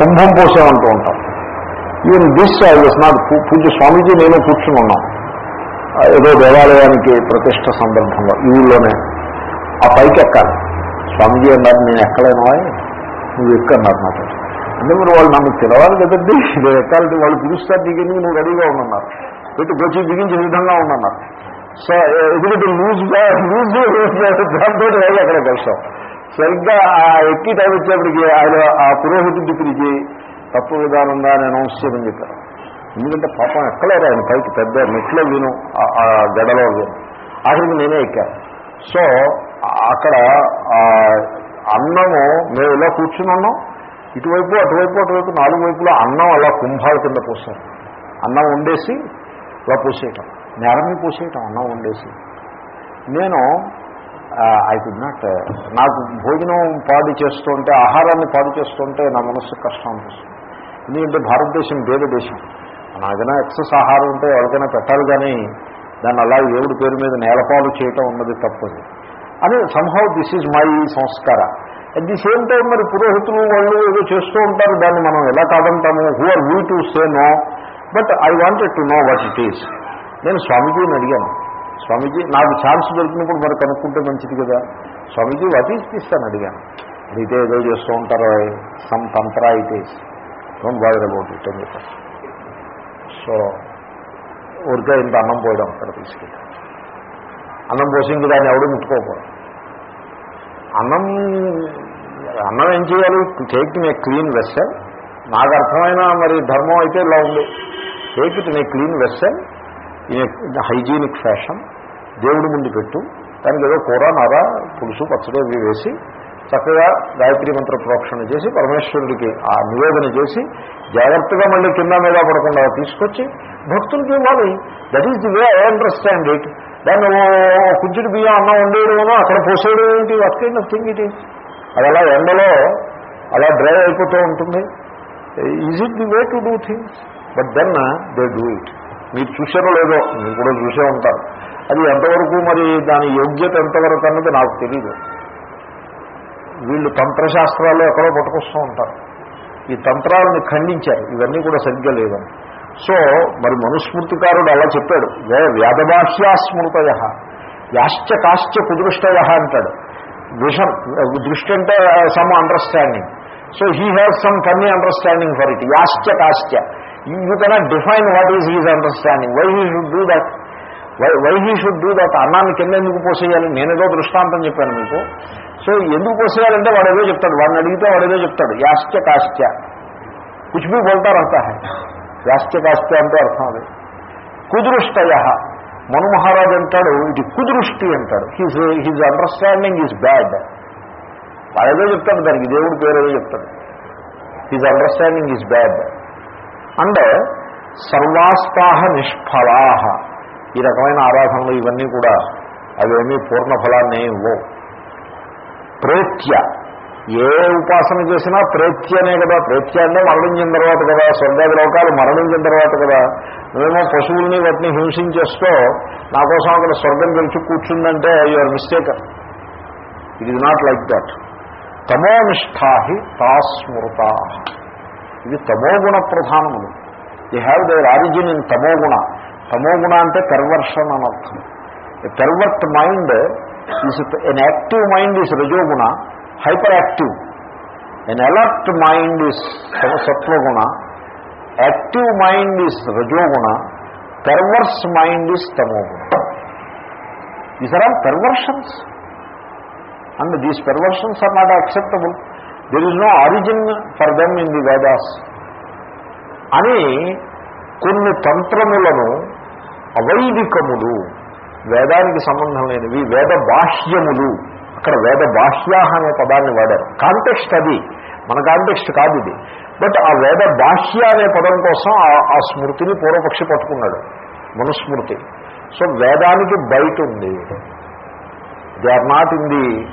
కుంభం పోసామంటూ ఉంటాం. Even this I was not puja Swamiji నేను కూర్చుని ఉన్నాం. ఏదో దేవాలయానికి ప్రతిష్ట సందర్భంలో ఈ ఊళ్ళోనే. ఆ పైకి ఎక్కాలి. స్వామీజీ అన్నారు నేను ఎక్కలేను నువ్వు ఎక్కన్నారు నాకు అంటే మీరు వాళ్ళు నన్ను పిలవాలి కదండి నేను ఎక్కాలంటే వాళ్ళు పిలుస్తారు దిగింది నువ్వు రెడీగా ఉండన్నారు. పెట్టి గొచ్చి బిగించే విధంగా ఉండన్నారు. సో ఎందుకంటే లూజ్ లూజ్ దాంతో వెళ్ళి అక్కడ కలిసాం. సరిగ్గా ఆ ఎక్కి టైం వచ్చేప్పటికి ఆయన ఆ పురోహితుడి పిలిచి తప్పు విధానంగా అని అనౌన్స్ చేయమని చెప్పారు. ఎందుకంటే పాపం ఎక్కలేరు ఆయన పైకి పెద్ద మెట్లో విను ఆ- గడలో విను ఆఖరికి నేనే ఎక్కాను. సో అక్కడ అన్నము మేము ఇలా కూర్చుని ఉన్నాం. ఇటువైపు అటువైపు అటువైపు నాలుగు వైపులో అన్నం అలా కుంభాల కింద పోసారు. అన్నం వండేసి అలా పోసేయటం. నేరమే పోసేయటం అన్నం వండేసి. నేను ఐ కుడ్ నాట్ నాకు భోజనం పాడు చేస్తుంటే ఆహారాన్ని పాడు చేస్తుంటే నా మనస్సు కష్టం అనిపిస్తుంది. ఎందుకంటే భారతదేశం పేద దేశం. నాకైనా ఎక్సెస్ ఆహారం ఉంటే ఎవరికైనా పెట్టాలి కానీ దాన్ని అలా దేవుడి పేరు మీద నేలపాలు చేయటం ఉన్నది తప్పదు. అని సంహౌ దిస్ ఈజ్ మై సంస్కార. అట్ ది సేమ్ టైం మరి పురోహితులు వాళ్ళు ఏదో చేస్తూ ఉంటారు దాన్ని మనం ఎలా కాదంటాము? Who are we to say no but I wanted to know what it is నేను స్వామిజీని అడిగాను. స్వామీజీ నాకు ఛాన్స్ దొరికినప్పుడు మరి కనుక్కుంటే మంచిది కదా. స్వామీజీ వతి తీస్తాను అడిగాను. అయితే ఏదో చేస్తూ ఉంటారో? Some tantra it is don't bother about it అని చెప్పారు సో ఊరికే ఇంత అన్నం పోయడం అక్కడ తీసుకెళ్ళి అన్నం పోసింది దాన్ని ఎవడు ముట్టుకోకూడదు. అన్నం అన్నం ఏం చేయాలి? టేక్ నే క్లీన్ వెస్సల్ నాకు అర్థమైన మరి ధర్మం అయితే ఇలా ఉంది. Take it clean vessel in hygienic fashion దేవుడి ముందు పెట్టు. దానికి ఏదో కూర నర పులుసు పచ్చడి వేసి చక్కగా గాయత్రి మంత్ర ప్రోక్షణ చేసి పరమేశ్వరుడికి ఆ నివేదన చేసి జాగ్రత్తగా మళ్ళీ కింద మీద పడకుండా తీసుకొచ్చి భక్తులకి ఇవ్వాలి. That is the way I understand it దాన్ని ఓ కుంచుడు బియ్యం అన్నం వండేయడమో అక్కడ పోసేయడం ఏంటి? వాట్ కైండ్ థింగ్ ఇట్ అది అలా ఎండలో అలా డ్రై అయిపోతూ ఉంటుంది. Is it the way to do things but then they do it మీరు చూసారో లేదో? మీరు కూడా చూసే ఉంటారు. అది ఎంతవరకు మరి దాని యోగ్యత ఎంతవరకు అన్నది నాకు తెలియదు వీళ్ళు తంత్రశాస్త్రాలు ఎక్కడో పట్టుకొస్తూ ఉంటారు. ఈ తంత్రాలను ఖండించారు. ఇవన్నీ కూడా సరిగ్గా లేవని. సో మరి మనుస్మృతికారుడు అలా చెప్పాడు. వే స్మృతయ యాశ్చ కాశ్చ కుదృష్టయ అంటాడు. విషన్ దృష్టి అంటే some understanding so he have some funny understanding for it యాశ్చ కాశ్చ. You cannot define what is his understanding why he should do that why why he should do that అన్నాన్ని కింద ఎందుకు పోసేయాలి? నేనేదో దృష్టాంతం చెప్పాను మీకు. సో ఎందుకు పోసేయాలంటే వాడు ఏదో చెప్తాడు. వాడిని అడిగితే వాడు ఏదో చెప్తాడు యాశ్చ కాశ్చ కుచ్ భీ బోల్తారు అంతా యాశ్చ కాశ్చ అంటే అర్థం అది. కుదృష్టయ. మను మహారాజ్ అంటాడు ఇది కుదృష్టి అంటాడు. His his understanding is bad వాడేదో చెప్తాడు. దానికి దేవుడి పేరు ఏదో చెప్తాడు. His understanding is bad and సర్వాస్తాహ నిష్ఫలాహ ఈ రకమైన ఆరాధనలు ఇవన్నీ కూడా అవేమీ పూర్ణ ఫలాన్ని ఇవ్వవు ప్రేత్య. ఏ ఉపాసన చేసినా ప్రేత్యనే కదా. ప్రేత్య అంటే మరణించిన తర్వాత కదా. స్వర్గాది లోకాలు మరణించిన తర్వాత కదా. నువ్వేమో పశువుల్ని వాటిని హింసించేస్తూ నా కోసం అక్కడ స్వర్గం గెలిచి కూర్చుందంటే your mistake it is not like that తమోనిష్టాహి తాస్మృతా. ఇది తమోగుణ ప్రధానములు. They have their origin in తమోగుణ తమోగుణ అంటే పెర్వర్షన్ అని అర్థం. Pervert mind is an active mind is రజోగుణ hyper active an alert mind is సత్వగుణ యాక్టివ్ మైండ్ ఈజ్ రజోగుణ పెర్వర్స్ మైండ్ ఈజ్ తమోగుణ these are all perversions and these perversions are not acceptable there is no origin for them in the Vedas అని కొన్ని తంత్రములను అవైదికములు. వేదానికి సంబంధం లేనివి వేద బాహ్యములు. అక్కడ వేద బాహ్యాహ అనే పదాన్ని వాడారు. కాంటెక్స్ట్ అది. మన కాంటెక్స్ట్ కాదు ఇది. బట్ ఆ వేద బాహ్య అనే పదం కోసం ఆ- ఆ స్మృతిని పూర్వపక్షి పట్టుకున్నాడు. మనుస్మృతి. సో వేదానికి బయట ఉంది. They are not in the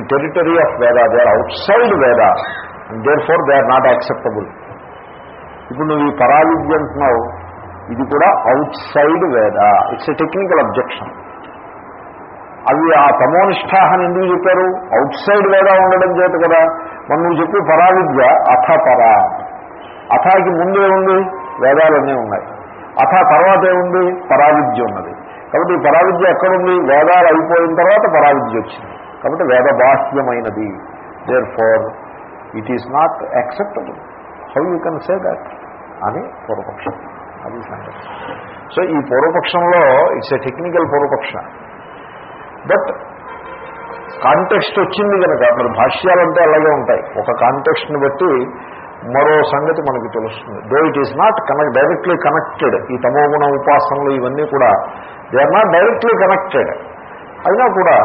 territory of Veda they are outside Veda and therefore they are not acceptable ఇప్పుడు నువ్వు ఈ పరావిద్య అంటున్నావు. ఇది కూడా outside Veda. It's a technical objection అవి ఆ తమోనిష్టాహని ఎందుకు చెప్పారు? అవుట్ సైడ్ వేద ఉండడం చేత కదా. మనం నువ్వు చెప్పి పరావిద్య అథ పరా అథాకి ముందు ఉంది వేదాలన్నీ ఉన్నాయి. అథ తర్వాత ఏముంది పరావిద్య ఉన్నది. కాబట్టి ఈ పరావిద్య ఎక్కడుంది? వేదాలు అయిపోయిన తర్వాత పరావిద్య వచ్చింది. కాబట్టి వేద బాహ్యమైనది. Therefore it is not acceptable how you can say that అని పూర్వపక్షం. అది సంగతి. సో ఈ పూర్వపక్షంలో ఇట్స్ ఎ టెక్నికల్ పూర్వపక్ష. బట్ కాంటెక్స్ట్ వచ్చింది కనుక మరి భాష్యాలంటే అలాగే ఉంటాయి. ఒక కాంటెక్స్ట్ని బట్టి మరో సంగతి మనకి తెలుస్తుంది. Though it is not connect directly connected ఈ తమోగుణ ఉపాసనలు ఇవన్నీ కూడా they are not directly connected అయినా కూడా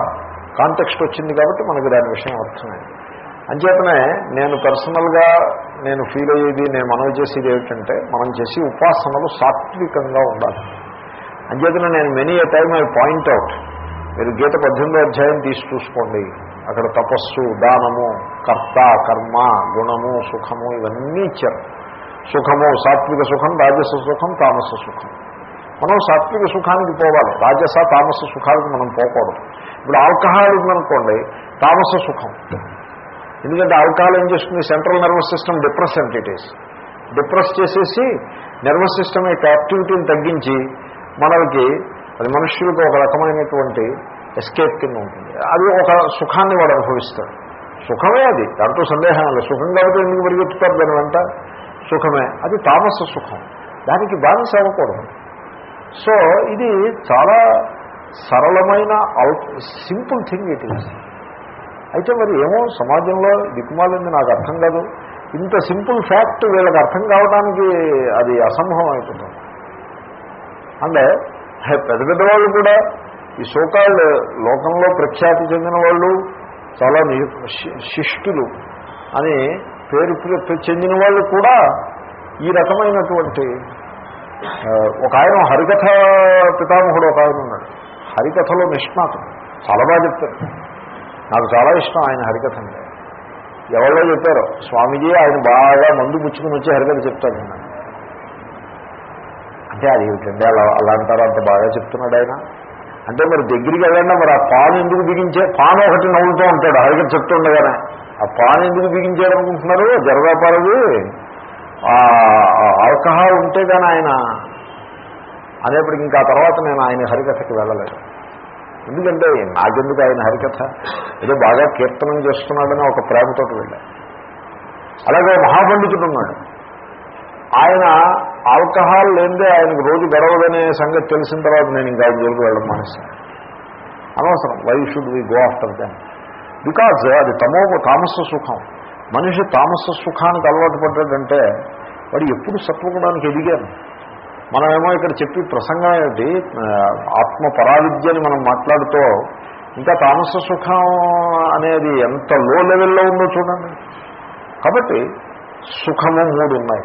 కాంటెక్స్ట్ వచ్చింది కాబట్టి మనకి దాని విషయం అర్థమైంది. అంచేతనే నేను పర్సనల్గా నేను ఫీల్ అయ్యేది నేను మనం చేసేది ఏమిటంటే మనం చేసి ఉపాసనలు సాత్వికంగా ఉండాలి. అంచేతనే నేను many a time I point out మీరు గీత పద్దెనిమిదో అధ్యాయం తీసి చూసుకోండి. అక్కడ తపస్సు దానము కర్త కర్మ గుణము సుఖము ఇవన్నీ ఇచ్చారు. సుఖము సాత్విక సుఖం రాజస సుఖం తామస సుఖం. మనం సాత్విక సుఖానికి పోవాలి. రాజస తామస సుఖాలకు మనం పోకూడదు. ఇప్పుడు ఆల్కహాల్ ఉందనుకోండి తామస సుఖం. ఎందుకంటే ఆల్కహాల్ ఏం చేస్తుంది? Central nervous system depress entities depress చేసేసి నర్వస్ సిస్టమ్ యొక్క యాక్టివిటీని తగ్గించి మనకి అది మనుష్యులకు ఒక రకమైనటువంటి ఎస్కేప్ కింద ఉంటుంది. అది ఒక సుఖాన్ని వాడు అనుభవిస్తాడు. సుఖమే అది. దాంట్లో సందేహం లేదు. సుఖం కాబట్టి ఎందుకు పరిగెత్తుతారు దాని వెంట? సుఖమే. అది తామస సుఖం. దానికి బానిస అవ్వకూడదు. సో ఇది చాలా సరళమైన సింపుల్ థింగ్ ఇట్ ఈస్ అయితే మరి ఏమో సమాజంలో దిక్కుమాలింది నాకు అర్థం కాదు. ఇంత సింపుల్ ఫ్యాక్ట్ వీళ్ళకి అర్థం కావడానికి అది అసంభవం అయిపోతుంది. అంటే పెద్ద పెద్ద వాళ్ళు కూడా ఈ సోకాళ్ళు లోకంలో ప్రఖ్యాతి చెందిన వాళ్ళు చాలా శిష్టులు అని పేరు చెందిన వాళ్ళు కూడా ఈ రకమైనటువంటి ఒక ఆయన హరికథ పితామహుడు ఒక ఆయన ఉన్నాడు. హరికథలో నిష్ణాతం చాలా బాగా చెప్తారు నాకు చాలా ఇష్టం ఆయన హరికథ. అంటే ఎవరో చెప్పారు స్వామీజీ ఆయన బాగా మందు పుచ్చుకుని వచ్చి హరికథ చెప్తాడు నేను అంటే అది ఏమిటండి అలా అలా అంటారు అంత బాగా చెప్తున్నాడు ఆయన. అంటే మరి దగ్గరికి వెళ్ళండి మరి ఆ పాను ఎందుకు బిగించే పాను ఒకటి నవ్వుతూ ఉంటాడు హరికథ చెప్తుండగానే ఆ పాను ఎందుకు బిగించాడు అనుకుంటున్నారు జరదాపారది ఆల్కహాల్ ఉంటే కానీ ఆయన అనేప్పటికి ఇంకా తర్వాత నేను ఆయన హరికథకి వెళ్ళలేదు. ఎందుకంటే నాకెందుకు ఆయన హరికథ? ఏదో బాగా కీర్తనం చేస్తున్నాడని ఒక ప్రేమతో వెళ్ళా. అలాగే మహాపండితుడు ఉన్నాడు. ఆయన ఆల్కహాల్ లేదే ఆయనకు రోజు గడవదనే సంగతి తెలిసిన తర్వాత నేను ఇంకా ఆయన జోలికి వెళ్ళడం మానేస్తాను అనవసరం. Why should we go after than because అది తమో తామస సుఖం. మనిషి తామస సుఖానికి అలవాటు పడ్డాడంటే వాడు ఎప్పుడు సత్వగుణానికి ఎదిగాను మనమేమో ఇక్కడ చెప్పి ప్రసంగం ఏమిటి ఆత్మ పరావిద్యని మనం మాట్లాడుతూ ఇంకా తామస సుఖం అనేది ఎంత లో లెవెల్లో ఉందో చూడండి. కాబట్టి సుఖము మూడు ఉన్నాయి.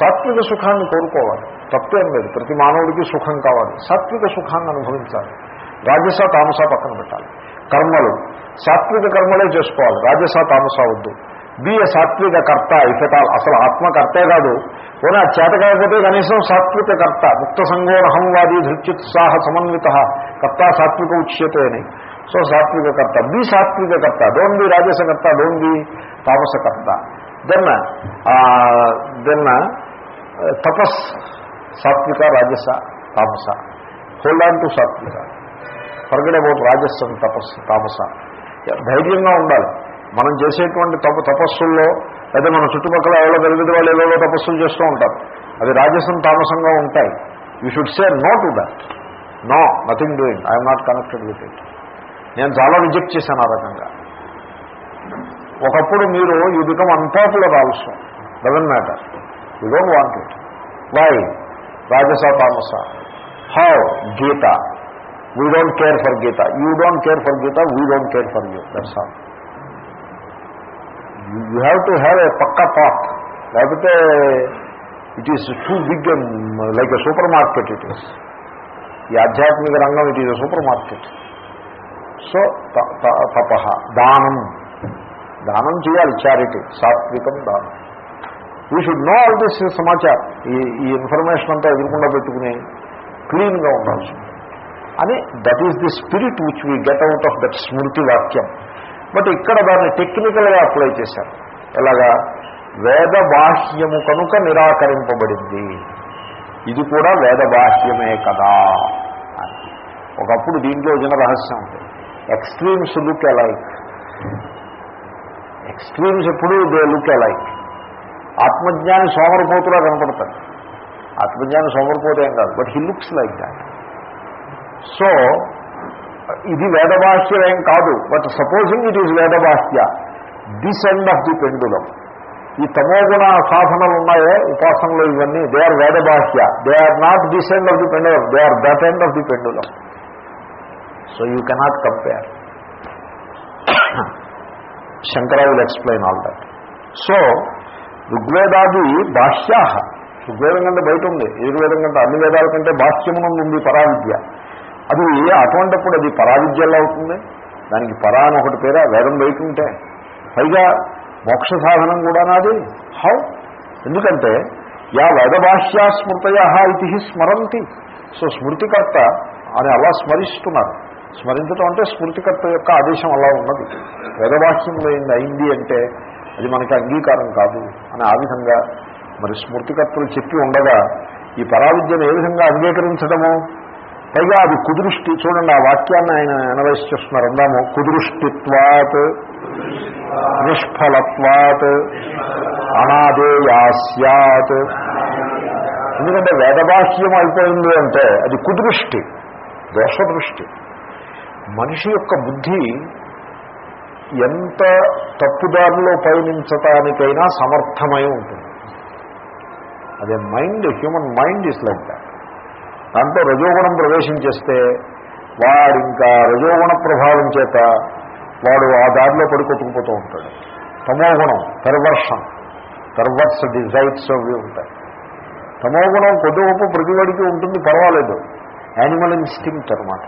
సాత్విక సుఖాన్ని కోరుకోవాలి. తప్పేం లేదు. ప్రతి మానవుడికి సుఖం కావాలి. సాత్విక సుఖాన్ని అనుభవించాలి. రాజస తామస పక్కన పెట్టాలి. కర్మలు. సాత్విక కర్మలే చేసుకోవాలి. రాజస తామస వద్దు. బి ఏ సాత్విక కర్త ఇఫెటాల్ అసలు ఆత్మకర్తే కాదు. పోనీ ఆ చేత కాకపోతే కనీసం సాత్విక కర్త ముక్త సంగోరహంవాది ధృత్యుత్సాహ సమన్విత కర్త సాత్విక ఉచ్యతే అని. సో సాత్విక కర్త బి సాత్విక కర్త డోంట్ బి రాజసకర్త డోంట్ బి తామసకర్త. దెన్ దెన్ తపస్ సాత్విక రాజస తామస. హోల్డ్ ఆన్ టు సాత్విక. ఫర్గడ్ అబౌట్ రాజస్ అండ్ తపస్ తామస. ధైర్యంగా ఉండాలి. మనం చేసేటువంటి తప తపస్సుల్లో లేదా మన చుట్టుపక్కల ఎవరో పెరుగుదల వాళ్ళు ఎవరో తపస్సులు చేస్తూ ఉంటారు. అవి రాజసం తామసంగా ఉంటాయి. You should say no to that no nothing doing I'm not connected with it నేను చాలా రిజెక్ట్ చేశాను ఆ రకంగా. ఒకప్పుడు మీరు you become unpopular also doesn't matter you don't want it why రాజస తామస. How Gita we don't care for Gita you don't care for Gita we don't care for you that's all you have to have a పక్క path లేకపోతే it is too big like a supermarket it is ఈ ఆధ్యాత్మిక రంగం it is a supermarket so తప దానం. దానం చేయాలి charity సాత్వికం దానం. We should know all this సమాచారం. ఈ ఈ ఇన్ఫర్మేషన్ అంతా ఎదుర్కొండా పెట్టుకుని క్లీన్గా ఉండాల్సి అని that is the spirit which we get out of that స్మృతి వాక్యం బట్ ఇక్కడ దాన్ని టెక్నికల్గా అప్లై చేశారు. ఎలాగా? వేద బాహ్యము కనుక నిరాకరింపబడింది. ఇది కూడా వేద బాహ్యమే కదా అని. ఒకప్పుడు దీంట్లో చిన్న రహస్యం ఉంది. ఎక్స్ట్రీమ్స్ లుక్ ఎలైక్ ఎక్స్ట్రీమ్స్ ఎప్పుడు దే లుక్ ఎలైక్ ఆత్మజ్ఞాని సోమరపోతులా కనపడతాడు. ఆత్మజ్ఞాని సోమరపోతే కాదు. But he looks like that so ఇది వేదభాష్యమేం ఏం కాదు but supposing it is వేదభాష్య this end of the pendulum ఈ తమోగుణ సాధనలు ఉన్నాయే ఉపాసనలు ఇవన్నీ. They are వేదభాష్య. They are not this end of the pendulum they are that end of the pendulum so you cannot compare Shankara will explain all that so ఋగ్వేదాది భాష్యా ఋగ్వేదం కంటే బయట ఉంది. యజుర్వేదం కంటే అన్ని వేదాల కంటే భాష్యమునందు ఉంది పరావిద్య. అది అటువంటిప్పుడు అది పరావిద్యలా అవుతుంది? దానికి పరా అని ఒకటి పేరా? వేదం బయట ఉంటే పైగా మోక్ష సాధనం కూడా నాది. హౌ? ఎందుకంటే యా వేదభాష్యా స్మృతయ ఇది స్మరంతి. సో స్మృతికర్త అని అలా స్మరిస్తున్నారు. స్మరించడం అంటే స్మృతికర్త యొక్క ఆదేశం అలా ఉన్నది. వేదవాక్యంలో ఏంది అయింది అంటే అది మనకి అంగీకారం కాదు అని ఆ విధంగా మరి స్మృతికర్తలు చెప్పి ఉండగా ఈ పరావిద్యను ఏ విధంగా అంగీకరించడము పైగా అది కుదృష్టి. చూడండి ఆ వాక్యాన్ని ఆయన అనలైజ్ చేస్తున్నారు. అందాము. కుదృష్టిత్వాత్ నిష్ఫలత్వాత్ అనాదేయాస్యాత్ ఎందుకంటే వేదబాహ్యం అయిపోయింది అంటే అది కుదృష్టి దోషదృష్టి. మనిషి యొక్క బుద్ధి ఎంత తప్పుదారిలో పయనించటానికైనా సమర్థమై ఉంటుంది. అదే mind human mind is like that దాంట్లో రజోగుణం ప్రవేశించేస్తే వాడింకా ఇంకా రజోగుణ ప్రభావం చేత వాడు ఆ దారిలో పడి కొట్టుకుపోతూ ఉంటాడు తమోగుణం పెర్వర్షన్ పెర్వర్స్ డిజైట్స్ అవి ఉంటాయి. తమోగుణం కొద్ది గొప్ప ప్రతివాడికి ఉంటుంది పర్వాలేదు. యానిమల్ ఇన్స్టింక్ట్ అనమాట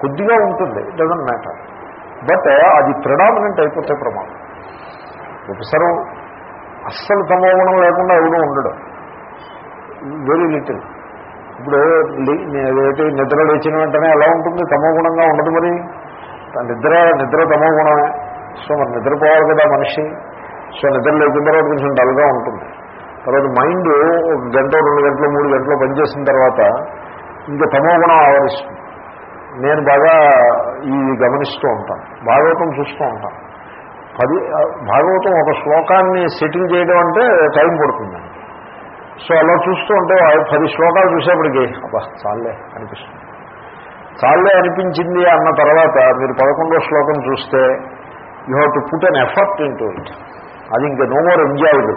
కొద్దిగా ఉంటుంది డజన్ మ్యాటర్ బట్ అది ప్రిడామినెంట్ అయిపోతే ప్రమాదం. ఒకసారి అస్సలు తమోగుణం లేకుండా ఎవరు ఉండడు. వెరీ లిటిల్ ఇప్పుడు ఏదైతే నిద్ర లేచిన వెంటనే ఎలా ఉంటుంది? తమోగుణంగా ఉండదు మరి. నిద్ర నిద్ర తమోగుణమే సో మరి నిద్రపోవాలి కదా మనిషి. సో నిద్ర లేచిన తర్వాత కొంచెం డల్గా ఉంటుంది. తర్వాత మైండ్ ఒక గంట రెండు గంటలు మూడు గంటలు పనిచేసిన తర్వాత ఇంకా తమోగుణం ఆవరిస్తుంది. నేను బాగా ఈ గమనిస్తూ ఉంటాను. భాగవతం చూస్తూ ఉంటాను. పది భాగవతం ఒక శ్లోకాన్ని సెటిల్ చేయడం అంటే టైం పడుతుంది సో అలా చూస్తూ ఉంటే పది శ్లోకాలు చూసేప్పటికి అబ్బా చాలే అనిపిస్తుంది. చాలే అనిపించింది అన్న తర్వాత మీరు పదకొండో శ్లోకం చూస్తే you have to put an effort into it. అది ఇంకా నో మోర్ ఎంజాయబుల్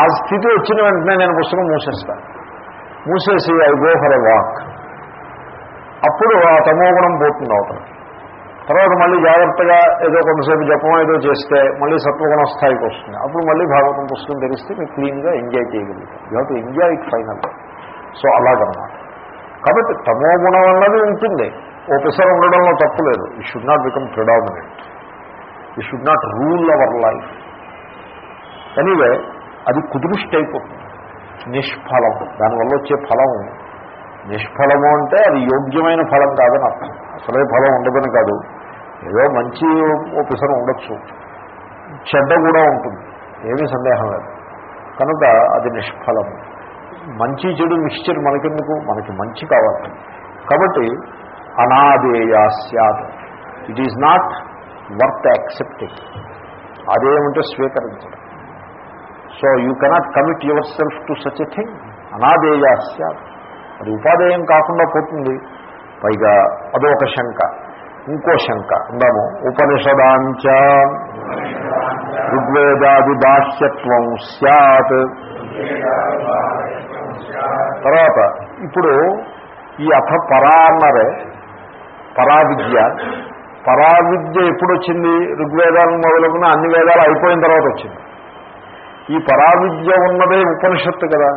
ఆ స్థితి వచ్చిన వెంటనే నేను పుస్తకం మూసేస్తాను మూసేసి I go for a walk. అప్పుడు ఆ తమోగుణం పోతుంది అవతలకి. తర్వాత మళ్ళీ జాగ్రత్తగా ఏదో కొంతసేపు జపం ఏదో చేస్తే మళ్ళీ సత్వగుణ స్థాయికి వస్తుంది. అప్పుడు మళ్ళీ భాగవతం పుస్తకం తెలిస్తే మీరు క్లీన్గా ఎంజాయ్ చేయగలుగుతారు. You have to enjoy it final so అలాగనమాట. కాబట్టి తమో గుణం అన్నది ఉంటుంది. ఒకసారి ఉండడంలో తప్పు లేదు. ఈ షుడ్ నాట్ బికమ్ ప్రిడామినెంట్ ఈ should not rule our life anyway అది కుదృష్టి అయిపోతుంది. నిష్ఫలం. దానివల్ల వచ్చే ఫలం నిష్ఫలము అంటే అది యోగ్యమైన ఫలం కాదని అర్థం. అసలే ఫలం ఉండదని కాదు. ఏదో మంచి ఓపిసరం ఉండొచ్చు. చెడ్డ కూడా ఉంటుంది. ఏమీ సందేహం లేదు. కనుక అది నిష్ఫలము మంచి చెడు మిక్స్చర్ మనకెందుకు? మనకి మంచి కావాలి. కాబట్టి అనాదేయా సత్. It is not worth accepting అదేమంటే స్వీకరించడం. So you cannot commit yourself to such a thing అనాదేయా సత్. అది ఉపాధేయం కాకుండా పోతుంది. పైగా అదొక శంక ఇంకో శంక ఉందాము. ఉపనిషదాంచ ఋగ్వేదాది బాహ్యత్వం సత్ తర్వాత ఇప్పుడు ఈ అథ పరా అన్నారే పరావిద్య. పరావిద్య ఎప్పుడు వచ్చింది ఋగ్వేదాలను మొదలుకున్న అన్ని వేదాలు అయిపోయిన తర్వాత వచ్చింది. ఈ పరావిద్య ఉన్నదే ఉపనిషత్తు కదా.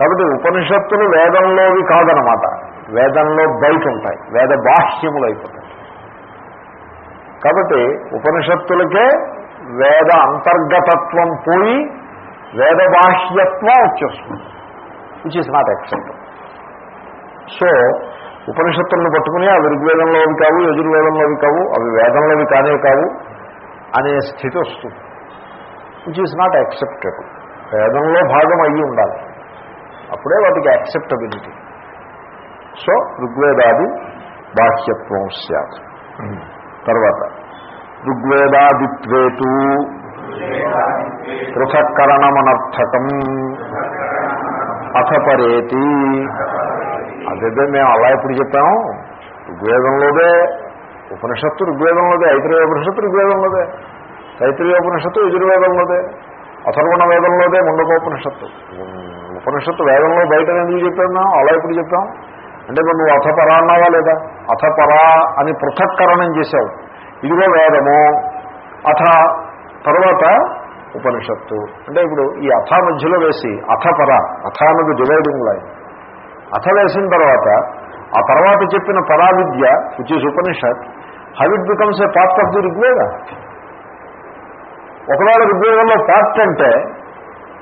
కాబట్టి ఉపనిషత్తులు వేదంలోవి కాదనమాట వేదంలో బయట ఉంటాయి. వేద బాహ్యములు అయిపోతాయి. కాబట్టి ఉపనిషత్తులకే వేద అంతర్గతత్వం పోయి వేద బాహ్యత్వం వచ్చేస్తుంది. Which is not accept so ఉపనిషత్తులను పట్టుకుని అవి ఋగ్వేదంలోవి కావు యజుర్వేదంలోవి కావు అవి వేదంలోవి కానే కావు అనే స్థితి వస్తుంది. విచ్ ఈజ్ నాట్ యాక్సెప్టబుల్ వేదంలో భాగం అయ్యి ఉండాలి. అప్పుడే వాటికి యాక్సెప్టబిలిటీ సో ఋగ్వేదాది బాహ్యత్వం సత్ తర్వాత ఋగ్వేదాదిత్వేతు పృథక్కరణమనర్థకం అథపరేతి అదే మేము అలా ఎప్పుడు చెప్పాము ఋగ్వేదంలోదే ఉపనిషత్తు ఋగ్వేదంలోదే ఐతరేయ ఉపనిషత్తు ఋగ్వేదంలోదే తైత్రీయోపనిషత్తు యజుర్వేదంలోదే అథర్వణ వేదంలోదే ముండకోపనిషత్తు ఉపనిషత్తు వేదంలో బయట ఎందుకు చెప్పాను అలా ఎప్పుడు చెప్పాం అంటే ఇప్పుడు నువ్వు అథపరా అన్నావా లేదా? అథపరా అని పృథక్కరణం చేశావు. ఇదిగో వేదము. అథ తర్వాత ఉపనిషత్తు. అంటే ఇప్పుడు ఈ అథ మధ్యలో వేసి అథపర అథ అన్నది డివైడింగ్ లైన్. అథ వేసిన తర్వాత ఆ తర్వాత చెప్పిన పరావిద్య which is Upanishad how it becomes a part of the Rigveda. ఒకవేళ ఋగ్వేదంలో పార్ట్ అంటే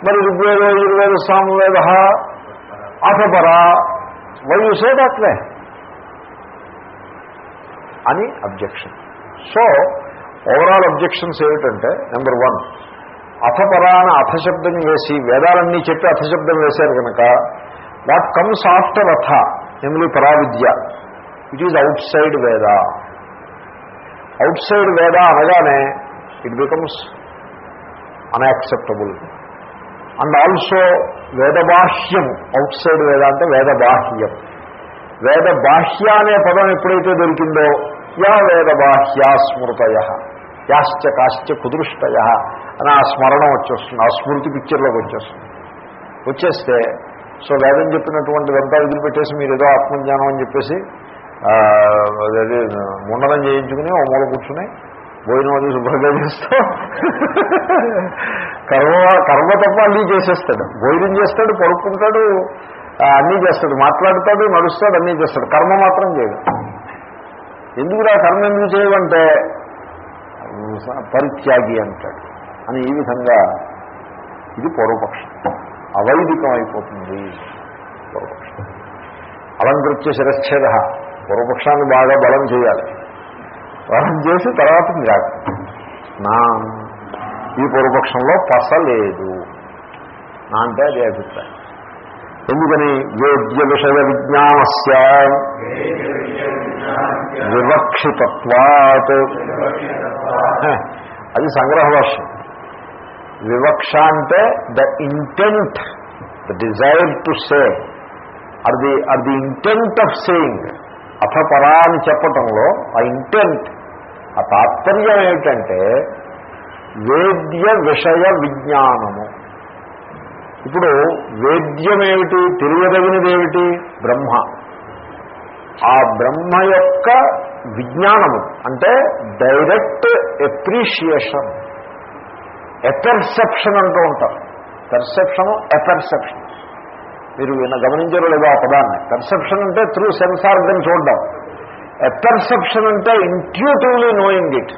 మరి ఋగ్వేద యజుర్వేద సామవేద అథపర వై సే దాట్లే అని అబ్జెక్షన్ సో ఓవరాల్ అబ్జెక్షన్స్ ఏమిటంటే నెంబర్ వన్ అథపరాన అథశబ్దం వేసి వేదాలన్నీ చెప్పి అథశబ్దం వేశారు కనుక వాట్ కమ్స్ ఆఫ్టర్ అథ ఎమ్లీ పరావిద్య it is outside Veda outside Veda అనగానే it becomes unacceptable and also వేదబాహ్యం outside Veda అంటే వేదబాహ్యం వేదబాహ్య అనే పదం ఎప్పుడైతే దొరికిందో యా వేదబాహ్యా స్మృతయ యాశ్చ కాశ్చ కుదృష్టయ అని ఆ స్మరణం వచ్చేస్తుంది ఆ స్మృతి పిక్చర్లోకి వచ్చేస్తుంది. వచ్చేస్తే సో వేదం చెప్పినటువంటిదంతా వదిలిపెట్టేసి మీరు ఏదో ఆత్మజ్ఞానం అని చెప్పేసి అదే ముండనం చేయించుకుని ఓ మూల కూర్చుని భోజనం అది శుభ్రంగా చేస్తూ కర్మ కర్మ తప్ప అన్నీ చేసేస్తాడు. భోజనం చేస్తాడు పడుకుంటాడు అన్నీ చేస్తాడు. మాట్లాడతాడు నడుస్తాడు అన్నీ చేస్తాడు. కర్మ మాత్రం చేయడు. ఎందుకురా కర్మ ఎందుకు చేయమంటే? పరిత్యాగి అంటాడు. అని ఈ విధంగా ఇది పూర్వపక్షం అవైదికం అయిపోతుంది పూర్వపక్షం అలంకృత్య శిరచ్ఛేద పూర్వపక్షాన్ని బాగా బలం చేయాలి. బలం చేసి తర్వాత నిరాకరణ నా ఈ పూర్వపక్షంలో పస లేదు నా అంటే అదే అభిప్రాయం. ఎందుకని? వేద్య విషయ విజ్ఞానస్య వివక్షితత్వాత్. అది సంగ్రహవర్షం వివక్ష అంటే the intent the desire to say. Or the or the intent of saying. అథపరా అని చెప్పటంలో ఆ ఇంటెంట్ ఆ తాత్పర్యం ఏమిటంటే వేద్య విషయ విజ్ఞానము. ఇప్పుడు వేద్యమేమిటి తెలియదగినదేమిటి బ్రహ్మ. ఆ బ్రహ్మ యొక్క విజ్ఞానము అంటే డైరెక్ట్ ఎప్రిషియేషన్. ఎపర్సెప్షన్ అంటూ ఉంటారు పెర్సెప్షను ఎపర్సెప్షన్. మీరు విన్న గమనించారో లేదో ఆ పదాన్ని. పెర్సెప్షన్ అంటే త్రూ సెన్స్ ఆర్గన్ చూడడం. ఎపర్సెప్షన్ అంటే intuitively knowing it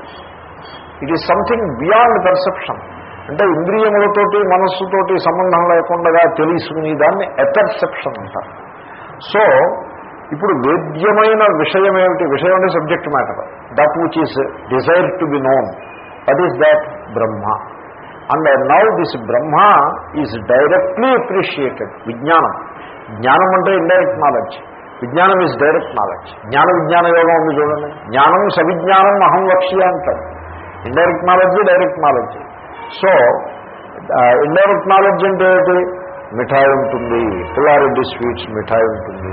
it is something beyond perception అంటే ఇంద్రియములతోటి మనస్సుతోటి సంబంధం లేకుండా తెలుసుకునే దాన్ని ఎపర్సెప్షన్ అంటారు. సో ఇప్పుడు వేద్యమైన విషయం ఏమిటి? విషయం అంటే subject matter that which is desire to be known that is that Brahma and now this Brahma is directly appreciated విజ్ఞానం జ్ఞానం అంటే ఇండైరెక్ట్ నాలెడ్జ్ విజ్ఞానం ఈజ్ డైరెక్ట్ నాలెడ్జ్ జ్ఞాన విజ్ఞాన యోగం ఉంది చూడండి. జ్ఞానం సవిజ్ఞానం అహం లక్ష్య అంటారు. Indirect knowledge direct knowledge so indirect knowledge అంటే ఏంటి? మిఠాయి ఉంటుంది. పుల్లారెడ్డి స్వీట్స్ మిఠాయి ఉంటుంది.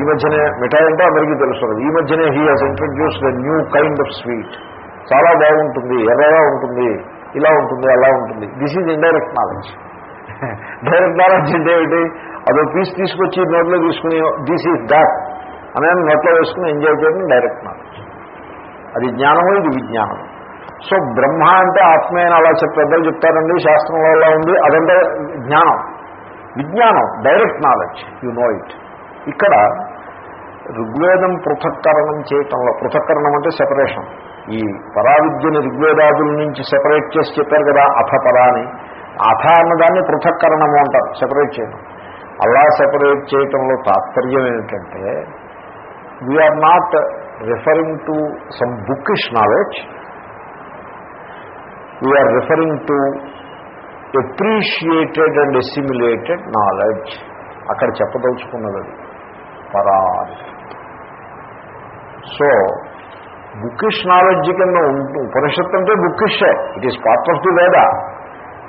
ఈ మధ్యనే మిఠాయి అంటే అందరికీ తెలుస్తుంది ఈ మధ్యనే he has introduce the new kind of sweet చాలా బాగుంటుంది. ఎర్రగా ఉంటుంది. ఇలా ఉంటుంది అలా ఉంటుంది. This is indirect knowledge direct knowledge అంటే ఏమిటి అదో పీస్ తీసుకొచ్చి నోట్లో తీసుకుని దిస్ ఈజ్ దాట్ అని నోట్లో వేసుకుని ఎంజాయ్ చేయడం డైరెక్ట్ నాలెడ్జ్ అది జ్ఞానము ఇది విజ్ఞానం. సో బ్రహ్మ అంటే ఆత్మే అని అలా పెద్దలు చెప్తారండి శాస్త్రంలో అలా ఉంది. అదంటే జ్ఞానం. విజ్ఞానం direct knowledge you know it ఇక్కడ ఋగ్వేదం పృథక్కరణం చేయటంలో పృథక్కరణం అంటే సెపరేషన్ ఈ పరావిద్యని ఋగ్వేదాదుల నుంచి సెపరేట్ చేసి చెప్పారు కదా అథపరా అని అథ అన్నదాన్ని పృథక్కరణము అంటారు సెపరేట్ చేయడం అలా సెపరేట్ చేయటంలో తాత్పర్యం ఏమిటంటే we are not referring to some bookish knowledge we are referring to appreciated and assimilated knowledge అక్కడ చెప్పదలుచుకున్నది అది. పరాది. సో బుక్కిష్ నాలెడ్జ్ కింద ఉంటూ ఉపనిషత్తు అంటే bookish it is part of the Veda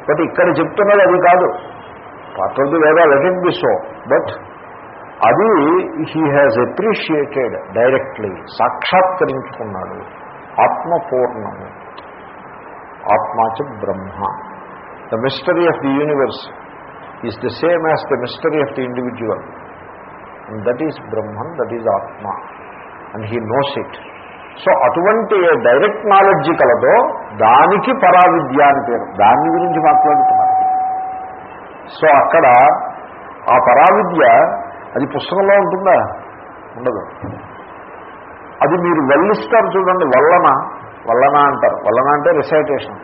but ఇక్కడ చెప్తున్నది అది కాదు. Part of the Veda let it be so. But అది హీ హ్యాజ్ అప్రిషియేటెడ్ డైరెక్ట్లీ సాక్షాత్కరించుకున్నాడు. ఆత్మపూర్ణము. ఆత్మాచ Brahma. The mystery of the universe is the same as the mystery of the individual and that is Brahman that is atma and he knows it so అటువంటి a direct knowledge కలదో దానికి పరావిద్య అని పేరు. దాని గురించి మాట్లాడుతున్నారు. సో అక్కడ ఆ పరావిద్య అది పుస్తకంలో ఉంటుందా? ఉండదు. అది మీరు వెళ్ళిస్తారు చూడండి వల్లన. వల్లన అంటారు. వల్లన అంటే రిసైటేషన్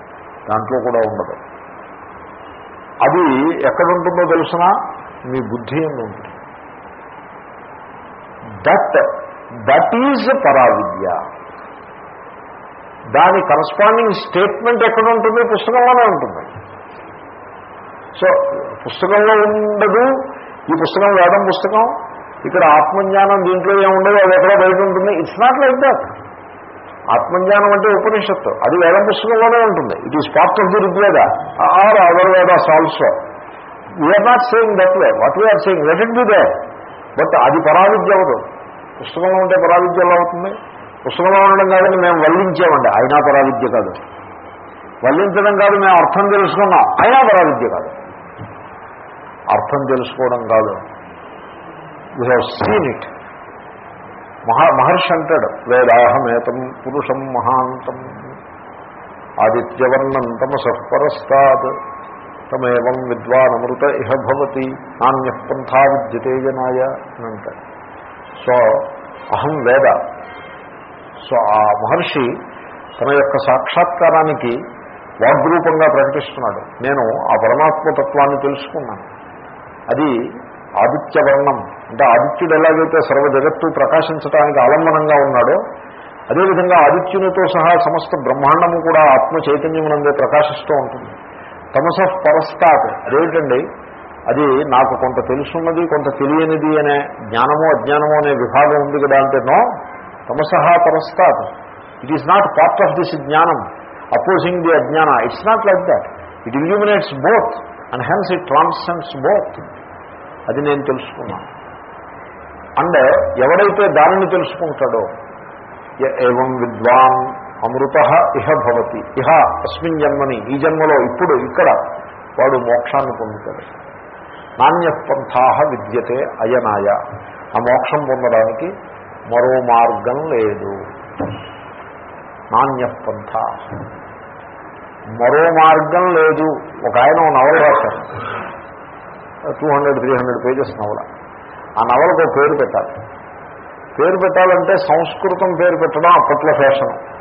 దాంట్లో కూడా ఉండదు. అది ఎక్కడ ఉంటుందో తెలుసునా? మీ బుద్ధి ఎందు ఉంటుంది. దట్ దట్ ఈజ్ పరావిద్య. దాని కరస్పాండింగ్ స్టేట్మెంట్ ఎక్కడ ఉంటుంది? పుస్తకంలోనే ఉంటుంది. సో పుస్తకంలో ఉండదు. ఈ పుస్తకం వేదం పుస్తకం. ఇక్కడ ఆత్మజ్ఞానం దీంట్లో ఏముండదు అది ఎక్కడ బయట ఉంటుంది. ఇట్స్ నాట్ లైక్ దట్ ఆత్మజ్ఞానం అంటే ఉపనిషత్తు. అది వేదం పుస్తకంలోనే ఉంటుంది. It is part of the Rigveda or other Vedas also we are not saying that way what we are saying let it be there but అది పరావిద్య అవ్వదు. పుస్తకంలో ఉంటే పరావిద్య ఎలా అవుతుంది? పుస్తకంలో ఉండడం కాదని మేము వల్లించామండి అయినా పరావిద్య కాదు. వల్లించడం కాదు మేము అర్థం తెలుసుకున్నాం. అయినా పరావిద్య కాదు. అర్థం తెలుసుకోవడం కాదు. యూ హ్యావ్ సీన్ ఇట్ మహా మహర్షి అంటాడు వేదాహమేతం పురుషం మహాంతం ఆదిత్యవర్ణం తమసః పరస్తాత్ తమేవం విద్వానమృత ఇహ భవతి నాణ్య పంథా విద్యతేజనాయ అని అంటాడు. సో అహం వేద. సో ఆ మహర్షి తన యొక్క సాక్షాత్కారానికి వాగ్రూపంగా ప్రకటిస్తున్నాడు. నేను ఆ పరమాత్మతత్వాన్ని తెలుసుకున్నాను. అది ఆదిత్య వర్ణం అంటే ఆదిత్యుడు ఎలాగైతే సర్వ జగత్తు ప్రకాశించడానికి ఆలంబనంగా ఉన్నాడో అదేవిధంగా ఆదిత్యునితో సహా సమస్త బ్రహ్మాండము కూడా ఆత్మ చైతన్యమునందే ప్రకాశిస్తూ ఉంటుంది. తమస పరస్తాత్ అదేమిటండి? అది నాకు కొంత తెలుసున్నది కొంత తెలియనిది అనే జ్ఞానమో అజ్ఞానమో అనే విభాగం ఉంది కదా అంటే నో. తమసహ పరస్తాత్ it is not part of this జ్ఞానం opposing the ajnana. It's not like that it illuminates both and hence it transcends both అది నేను తెలుసుకున్నాను. అండ్ ఎవడైతే దానిని తెలుసుకుంటాడో ఏం విద్వాన్ అమృత ఇహ భవతి. ఇహ అస్మిన్ జన్మని ఈ జన్మలో ఇప్పుడు ఇక్కడ వాడు మోక్షాన్ని పొందుతాడు. నాణ్యపంథా విద్యతే అయనాయ. ఆ మోక్షం పొందడానికి మరో మార్గం లేదు. నాణ్యపంథ మరో మార్గం లేదు. ఒక ఆయన ఓ నవల రాశారు. Two hundred three hundred pages నవల. ఆ నవలకు పేరు పెట్టాలి. పేరు పెట్టాలంటే సంస్కృతం పేరు పెట్టడం అప్పట్లో ఫ్యాషన్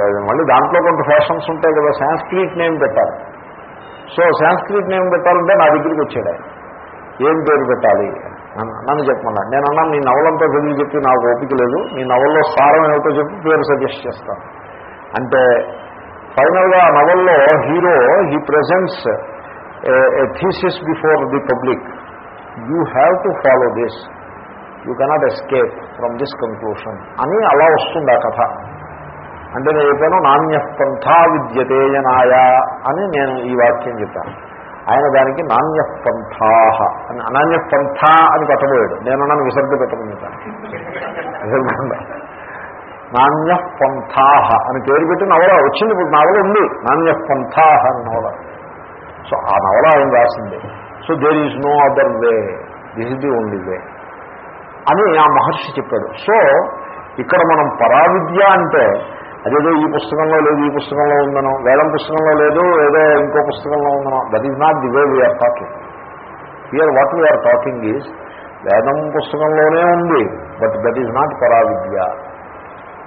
మళ్ళీ దాంట్లో కొంత ఫ్యాషన్స్ ఉంటాయి కదా సాంస్క్రిట్ నేమ్ పెట్టాలి. సో సాంస్క్రిట్ నేమ్ పెట్టాలంటే నా దగ్గరికి వచ్చాడు ఆయన. ఏం పేరు పెట్టాలి? నన్ను చెప్పమన్నా నేను అన్నాను నీ నవలంతా చదివి చెప్పి నాకు ఓపిక లేదు. నీ నవల్లో సారం ఏమిటో చెప్పి పేరు సజెస్ట్ చేస్తాను అంటే ఫైనల్గా ఆ నవల్లో hero he presents a thesis before the public you have to follow this you cannot escape from this conclusion అని అలా వస్తుంది ఆ కథ. అంటే నేను చెప్పాను నాణ్యపంథా విద్యతేయనాయ అని నేను ఈ వాక్యం చెప్పాను. ఆయన దానికి నాణ్యపంథా అని అనాణ్యపంథ అని కట్టబోయాడు నేను నన్ను విసర్గ పెట్టుకుంటాను నాణ్యపంథాహ అని పేరు పెట్టి నవల వచ్చింది. ఇప్పుడు నవల ఉంది. నాణ్యపంథాహ అని నవల. సో ఆ నవల ఆయన రాసింది. So there is no other way this is the only way అని ఆ మహర్షి చెప్పాడు. సో ఇక్కడ మనం పరావిద్య అంటే అదేదో ఈ పుస్తకంలో లేదు ఈ పుస్తకంలో ఉందనో. వేదం పుస్తకంలో లేదు ఏదో ఇంకో పుస్తకంలో ఉందనో. That is not the way we are talking here what we are talking is వేదం పుస్తకంలోనే ఉంది బట్ దట్ ఈజ్ నాట్ పరావిద్య.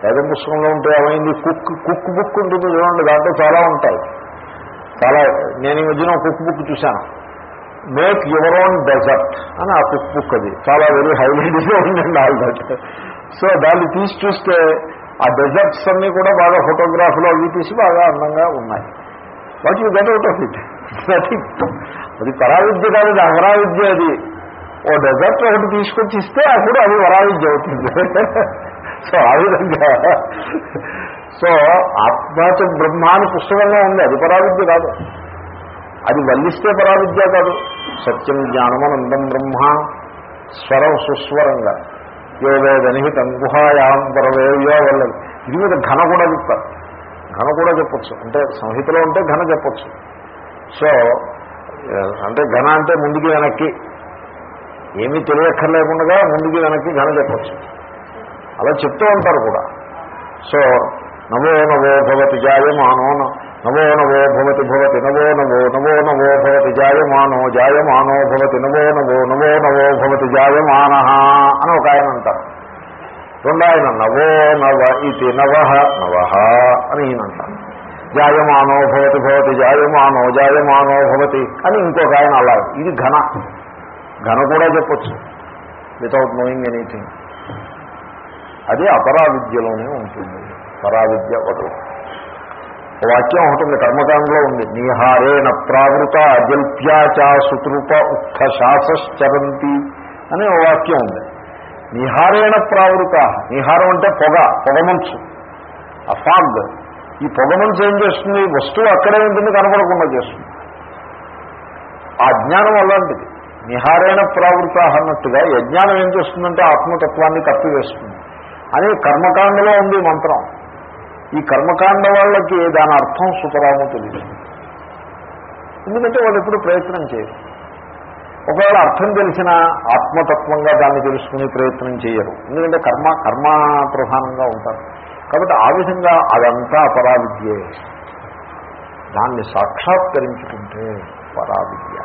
వేదం పుస్తకంలో ఉంటే ఏమైంది? కుక్ కుక్ బుక్ ఉంటుంది చూడండి దాంట్లో చాలా ఉంటాయి. చాలా నేను ఈ మధ్యన కుక్ బుక్ చూశాను. మేక్ యువర్ ఓన్ డెజర్ట్ అని ఆ కుక్ బుక్ అది. చాలా వెరీ హైలైట్గా ఉందండి ఆల్ దట్ సో దాన్ని తీసి చూస్తే ఆ డెజర్ట్స్ అన్నీ కూడా బాగా ఫోటోగ్రాఫ్లో అవి తీసి బాగా అందంగా ఉన్నాయి. What you get out of it అది పరావిద్య కాదు అది అహరావిద్య అది. ఓ డెజర్ట్ ఒకటి తీసుకొచ్చి ఇస్తే అప్పుడు అది వరావిద్య అవుతుంది. సో ఆ విధంగా. సో ఆత్మాచ బ్రహ్మ అని పుస్తకంలో ఉంది అది పరావిద్య కాదు. అది వల్లిస్తే పరావిద్య కాదు. సత్యం జ్ఞానమనందం బ్రహ్మ స్వరం సుస్వరంగా. యోగనిహితం గుహాయాం పరవేయో వెళ్ళదు ఇది మీద ఘన కూడా చెప్తారు. ఘన కూడా చెప్పచ్చు. అంటే సంహితలో ఉంటే ఘన చెప్పచ్చు. సో అంటే ఘన అంటే ముందుకి వెనక్కి. ఏమీ తెలియక్కర్లేకుండా ముందుకి వెనక్కి ఘన చెప్పచ్చు. అలా చెప్తూ ఉంటారు కూడా. సో నవో నవో భవతి జాయమానో నవో నవో భవతి భవతి నవో నవో నవో నవో భవతి జాయమానో జాయమానో భవతి నవో నవో నవో నవో భవతి జాయమాన అని ఒక ఆయన అంటారు. రెండు ఆయన నవో నవ ఇది నవ నవ అని ఈయన అంటారు. జాయమానో భవతి భవతి జాయమానో జాయమానో భవతి అని ఇంకొక ఆయన అలా ఇది ఘన. ఘన కూడా చెప్పచ్చు వితౌట్ నోయింగ్ ఎనీథింగ్ అది అపరావిద్యలోనే ఉంటుంది. పరావిద్య ఒకటి వాక్యం ఉంటుంది కర్మకాండంలో ఉంది. నిహారేణ ప్రావృత అజల్ప్యాచా సుతృప ఉత్థ శాసశ్చరంతి అనే వాక్యం ఉంది. నిహారేణ ప్రావృత నిహారం అంటే పొగ పొగమంచు ఆ ఫాగ్. ఈ పొగమంచు ఏం చేస్తుంది? వస్తువు అక్కడే ఉంటుంది కనపడకుండా చేస్తుంది. ఆ జ్ఞానం అలాంటిది. నిహారేణ ప్రావృత అన్నట్టుగా యజ్ఞానం ఏం చేస్తుందంటే ఆత్మతత్వాన్ని కప్పివేస్తుంది. అని కర్మకాండలో ఉంది మంత్రం. ఈ కర్మకాండ వాళ్ళకి దాని అర్థం సుతరాము తెలియదు. ఎందుకంటే వాళ్ళు ఎప్పుడు ప్రయత్నం చేయరు. ఒకవేళ అర్థం తెలిసిన ఆత్మతత్వంగా దాన్ని తెలుసుకునే ప్రయత్నం చేయరు. ఎందుకంటే కర్మ కర్మ ప్రధానంగా ఉంటారు. కాబట్టి ఆ విధంగా అదంతా పరావిద్యే. దాన్ని సాక్షాత్కరించుకుంటే పరావిద్య.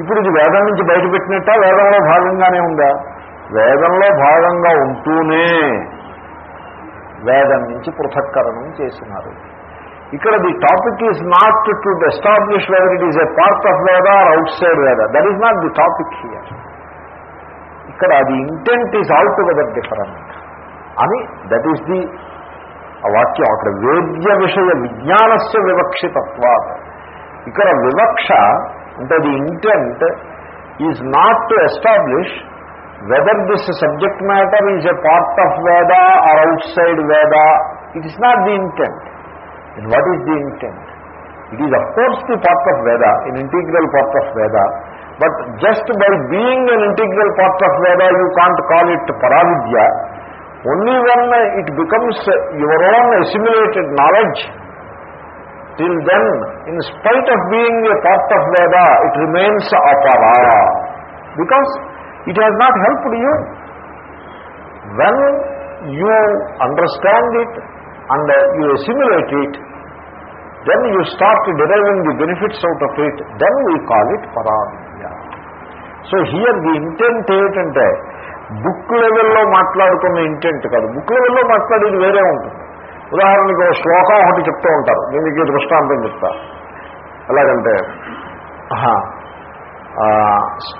ఇప్పుడు ఇది వేదం నుంచి బయటపెట్టినట్ట వేదంలో భాగంగానే ఉందా? వేదంలో భాగంగా ఉంటూనే వేదం నుంచి పృథక్కరణం చేసినారు. ఇక్కడ the topic is not to establish whether it is a part of Veda or outside Veda. That is not the topic here. ఇక్కడ అది intent is all together different. అని దట్ ఈస్ ది వాక్యం. అక్కడ వేద్య విషయ విజ్ఞానస్య వివక్షితత్వా ఇక్కడ వివక్ష అంటే the intent is not to establish whether this subject matter is a part of Veda or outside Veda, it is not the intent. Then what is the intent? It is of course the part of Veda, an integral part of Veda, but just by being an integral part of Veda, you can't call it Paravidya. Only when it becomes your own assimilated knowledge, till then, in spite of being a part of Veda, it remains apara. Because it has not helped you when you understand it and you assimilate it then you start deriving the benefits out of it then we call it పరావిద్య so here the intent ఏంటంటే book లెవెల్లో మాట్లాడుకున్న intent కాదు book లెవెల్లో మాట్లాడేది వేరే ఉంటుంది ఉదాహరణకి ఒక శ్లోకం ఒకటి చెప్తూ ఉంటారు నేను మీకు దృష్టాంతం చెప్తా ఎలాగంటే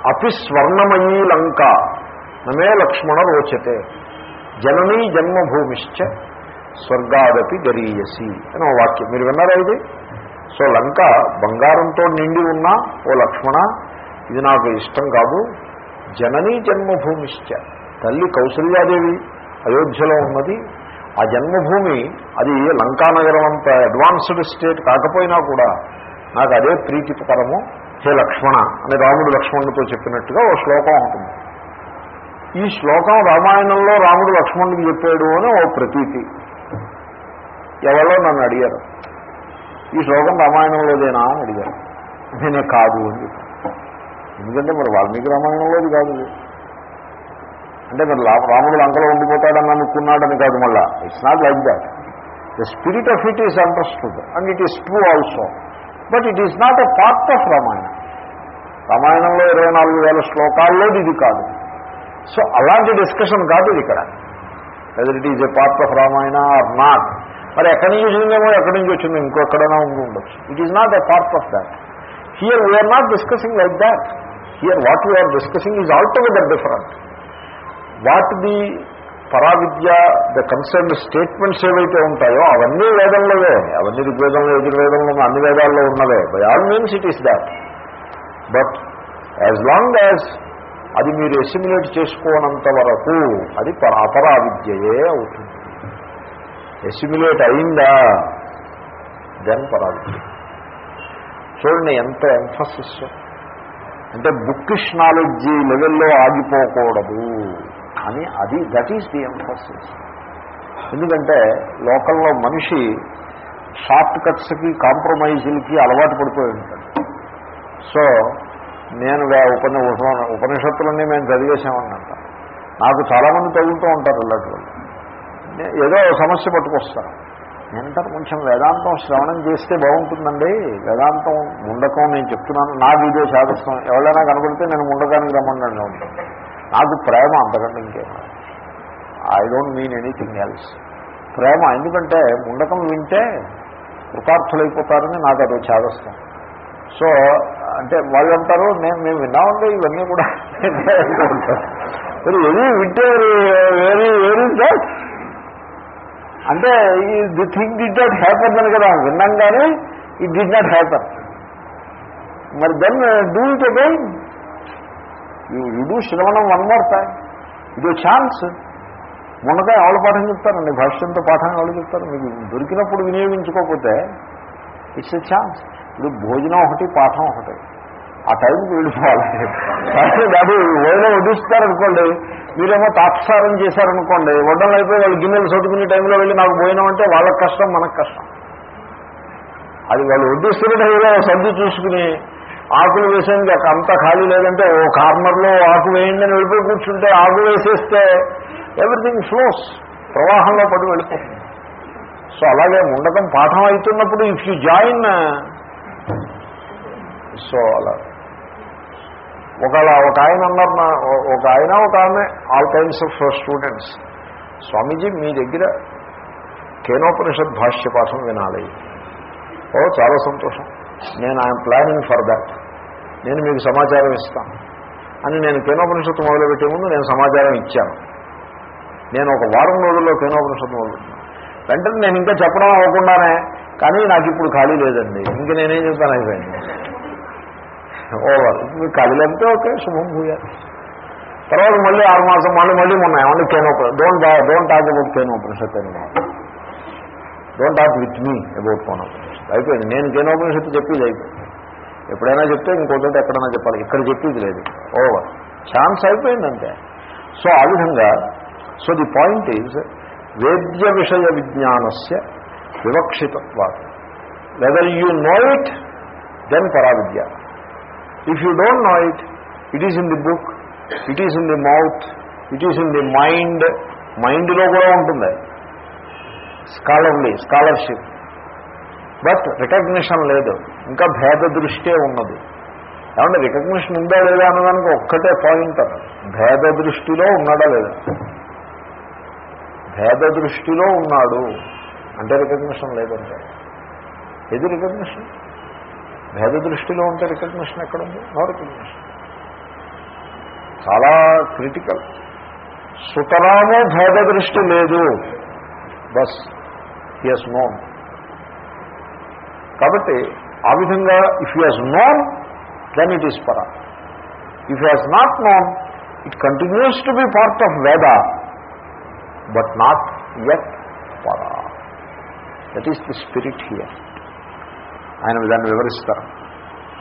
అపి స్వర్ణమయీ లంక. నమే లక్ష్మణ రోచతే. జననీ జన్మభూమిశ్చ స్వర్గాదపి గరీయసి అని ఒక వాక్యం. మీరు విన్నారా ఇది? సో లంక బంగారంతో నిండి ఉన్నా ఓ లక్ష్మణ ఇది నాకు ఇష్టం కాదు. జననీ జన్మభూమిశ్చ. తల్లి కౌసల్యాదేవి అయోధ్యలో ఉన్నది. ఆ జన్మభూమి అది లంకానగరం అంత అడ్వాన్స్డ్ స్టేట్ కాకపోయినా కూడా నాకు అదే ప్రీతికరము. హే లక్ష్మణ అని రాముడు లక్ష్మణుడితో చెప్పినట్టుగా ఓ శ్లోకం ఉంటుంది. ఈ శ్లోకం రామాయణంలో రాముడు లక్ష్మణుడికి చెప్పాడు అని ఓ ప్రతీతి. ఎవరో నన్ను అడిగారు. ఈ శ్లోకం రామాయణంలోదేనా అని అడిగారు. నేనే కాదు అని చెప్పాను ఎందుకంటే మరి వాల్మీకి రామాయణంలోది కాదు. అంటే మరి రాముడు లంకలో ఉండిపోతాడని అనుకున్నాడని కాదు మళ్ళా. It's not like that the spirit of it is understood and it is true also but it is not a part of Ramayanam. రామాయణంలో ఇరవై నాలుగు వేల శ్లోకాల్లో ఇది కాదు. సో అలాంటి డిస్కషన్ కాదు ఇది ఇక్కడ. Whether it is a part of Ramayana or not మరి ఎక్కడి నుంచి వచ్చిందేమో ఎక్కడి నుంచి వచ్చిందో ఇంకొక్కడైనా ఉండి ఉండొచ్చు. It is not a part of that here we are not discussing like that here what we are discussing is altogether different what the paravidya the concern statements ఏవైతే ఉంటాయో అవన్నీ వేదంలోవే. అవన్నీ ఋగ్వేదంలో యజుర్వేదంలో అన్ని వేదాల్లో ఉన్నవే. By all means it is that but as long as అది మీరు ఎసిమిలేట్ చేసుకోనంత వరకు అది అపరావిద్యయే అవుతుంది. ఎసిమిలేట్ అయిందా దెన్ పరావిద్య. చూడండి ఎంత ఎంఫసిస్ అంటే బుక్కిష్ నాలెడ్జీ లెవెల్లో ఆగిపోకూడదు. అని అది దట్ ఈస్ ది ఎంఫోసిస్ ఎందుకంటే లోకల్లో మనిషి షార్ట్ కట్స్కి కాంప్రమైజులకి అలవాటు పడిపోయి ఉంటాడు. సో నేను వే- ఉపని ఉపనిషత్తులన్నీ మేము చదివేసామన్నంట నాకు చాలామంది తగులుతూ ఉంటారు ఇలాంటి వాళ్ళు ఏదో సమస్య పట్టుకొస్తారు. నేనంటారు కొంచెం వేదాంతం శ్రవణం చేస్తే బాగుంటుందండి. వేదాంతం ముండకం నేను చెప్తున్నాను. నాకు ఇదే సాధిస్తాం ఎవరైనా కనబడితే నేను ముండకానికి రమ్మండి ఉంటాను నాకు ప్రేమ అంతకంటే ఇంకేం I don't mean anything else ప్రేమ ఎందుకంటే ముండకం వింటే కృతార్థులైపోతారని నాకు అది చేదస్తాం. సో అంటే వాళ్ళు అంటారు నేను మేము విన్నామండి ఇవన్నీ కూడా మీరు ఏది వింటే వెరీ వెరీ దట్ అంటే the thing did not happen అని కదా విన్నాం కానీ ఇట్ డిడ్ నాట్ హ్యాపన్ మరి then do it again. You you do శ్రవణం వన్ మోర్ టైం ఇదో ఛాన్స్ మొన్నగా ఎవరు పాఠం చెప్తారండి భాష్యంతో పాఠం ఎవరు చెప్తారు మీకు దొరికినప్పుడు వినియోగించుకోకపోతే ఇట్స్ ఎ ఛాన్స్ ఇప్పుడు భోజనం ఒకటి పాఠం ఒకటి. ఆ టైంకి వెళ్ళిపోవాలి. అది ఓడలో వదిలిస్తారనుకోండి మీరేమో తాత్సారం చేశారనుకోండి వడ్డం అయిపోయి వాళ్ళు గిన్నెలు చదువుకునే టైంలో వెళ్ళి నాకు భోజనం అంటే వాళ్ళకి కష్టం మనకు కష్టం. అది వాళ్ళు వడ్డిస్తున్న టైంలో సర్ది చూసుకుని ఆకులు వేసేందుకు అంతా ఖాళీ లేదంటే ఓ కార్నర్లో ఆకు వేయండి అని వెళ్ళిపోయి కూర్చుంటే ఆకు వేసేస్తే ఎవ్రీథింగ్ ఫ్లోస్ ప్రవాహంలో పడి వెళ్ళిపోతుంది. సో అలాగే ఉండకం పాఠం అవుతున్నప్పుడు ఇఫ్ యూ జాయిన్ సో అలా. ఒకవేళ ఒక ఆయన అన్నారు నా ఒక ఆయన ఒక ఆమె all kinds of students Swamiji మీ దగ్గర కేనోపనిషద్ భాష్య పాఠం వినాలి. ఓ చాలా సంతోషం. నేను ఐఎమ్ ప్లానింగ్ ఫర్ దాట్ నేను మీకు సమాచారం ఇస్తాను. అని నేను కేనోపనిషత్తు మొదలుపెట్టే ముందు నేను సమాచారం ఇచ్చాను. నేను ఒక వారం రోజుల్లో కేనోపనిషత్తు మొదలుపెట్టాను. వెంటనే నేను ఇంకా చెప్పడం అవ్వకుండానే కానీ నాకు ఇప్పుడు ఖాళీ లేదండి. ఇంక నేనేం చెప్తాను అయిపోయింది. ఓవర్. మీకు ఖాళీ లేకపోతే ఓకే శుభం భూయాలి తర్వాత మళ్ళీ ఆరు మాసం మళ్ళీ మళ్ళీ మొన్న ఏమన్నా కేనోప don't don't talk about Kenopanishad అని don't talk with me about Kenopanishad అయిపోయింది. నేను కేనోపనిషత్తు చెప్పేది అయిపోయింది. ఎప్పుడైనా చెప్తే ఇంకోటి ఎక్కడైనా చెప్పాలి. ఇక్కడ చెప్పేది లేదు. ఓవర్ ఛాన్స్ అయిపోయిందంటే. సో ఆ విధంగా సో ది పాయింట్ ఈజ్ వేద్య విషయ విజ్ఞానస్య వివక్షితత్వా whether you know it then paravidya. If you don't know it it is in the book it is in the mouth it is in the mind మైండ్లో కూడా ఉంటుంది. Scholarly scholarship but recognition లేదు. ఇంకా భేద దృష్టే ఉన్నది. ఏమంటే రికగ్నిషన్ ఉందా లేదా అన్నదానికి ఒక్కటే పాయింట్ అది. భేద దృష్టిలో ఉన్నాడా లేదా? భేద దృష్టిలో ఉన్నాడు. అంటే రికగ్నిషన్ లేదంటే. ఏది రికగ్నిషన్? భేద దృష్టిలో ఉంటే రికగ్నిషన్ ఎక్కడుంది? No recognition. చాలా క్రిటికల్. సుతరాము భేద దృష్టి లేదు. బస్ ఎస్ నోన్ కాబట్టి ఆ విధంగా if you has known then it is para if you has not known it continues to be part of Veda but not yet para that is the spirit here ఆయన దాన్ని వివరిస్తారు.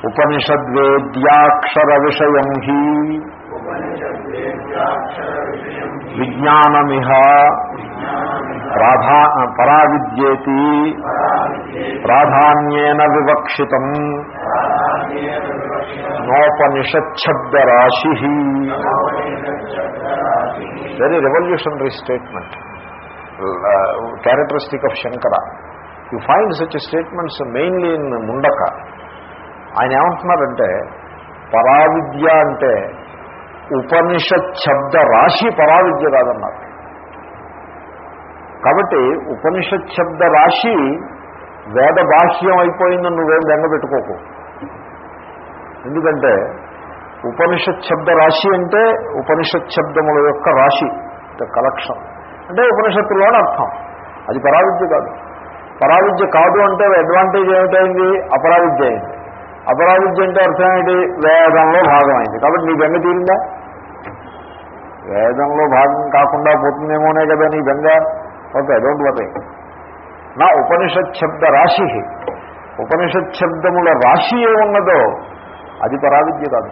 ఉపనిషద్వేద్యాక్షర విషయం హి విజ్ఞానమిహ ప్రాధా పరావిద్యేతి ప్రాధాన్యేన వివక్షితం నోపనిషబ్దరాశి very revolutionary statement characteristic of Shankara you find such statements mainly in Mundaka ఆయన ఏమంటున్నారంటే పరావిద్య అంటే ఉపనిషత్ శబ్ద రాశి పరావిద్య కాదన్నారు కాబట్టి ఉపనిషత్ శబ్ద రాశి వేద బాహ్యం అయిపోయిందని నువ్వేం బెంగ పెట్టుకోకు. ఎందుకంటే ఉపనిషత్ శబ్ద రాశి అంటే ఉపనిషత్ శబ్దముల యొక్క రాశి కలెక్షన్ అంటే ఉపనిషత్తులోని అర్థం. అది పరావిద్య కాదు. పరావిద్య కాదు అంటే అడ్వాంటేజ్ ఏమిటైంది? అపరావిద్య అయింది. అపరావిద్య అంటే అర్థం ఏంటి? వేదంలో భాగమైంది. కాబట్టి నీ బెంగ తీరిందా? వేదంలో భాగం కాకుండా పోతుందేమోనే కదా నీ బెంగ. ఓకే డోంట్ వరీ నా ఉపనిషత్ శబ్ద రాశి. ఉపనిషత్ శబ్దముల రాశి ఏమున్నదో అది పరావిద్య కాదు.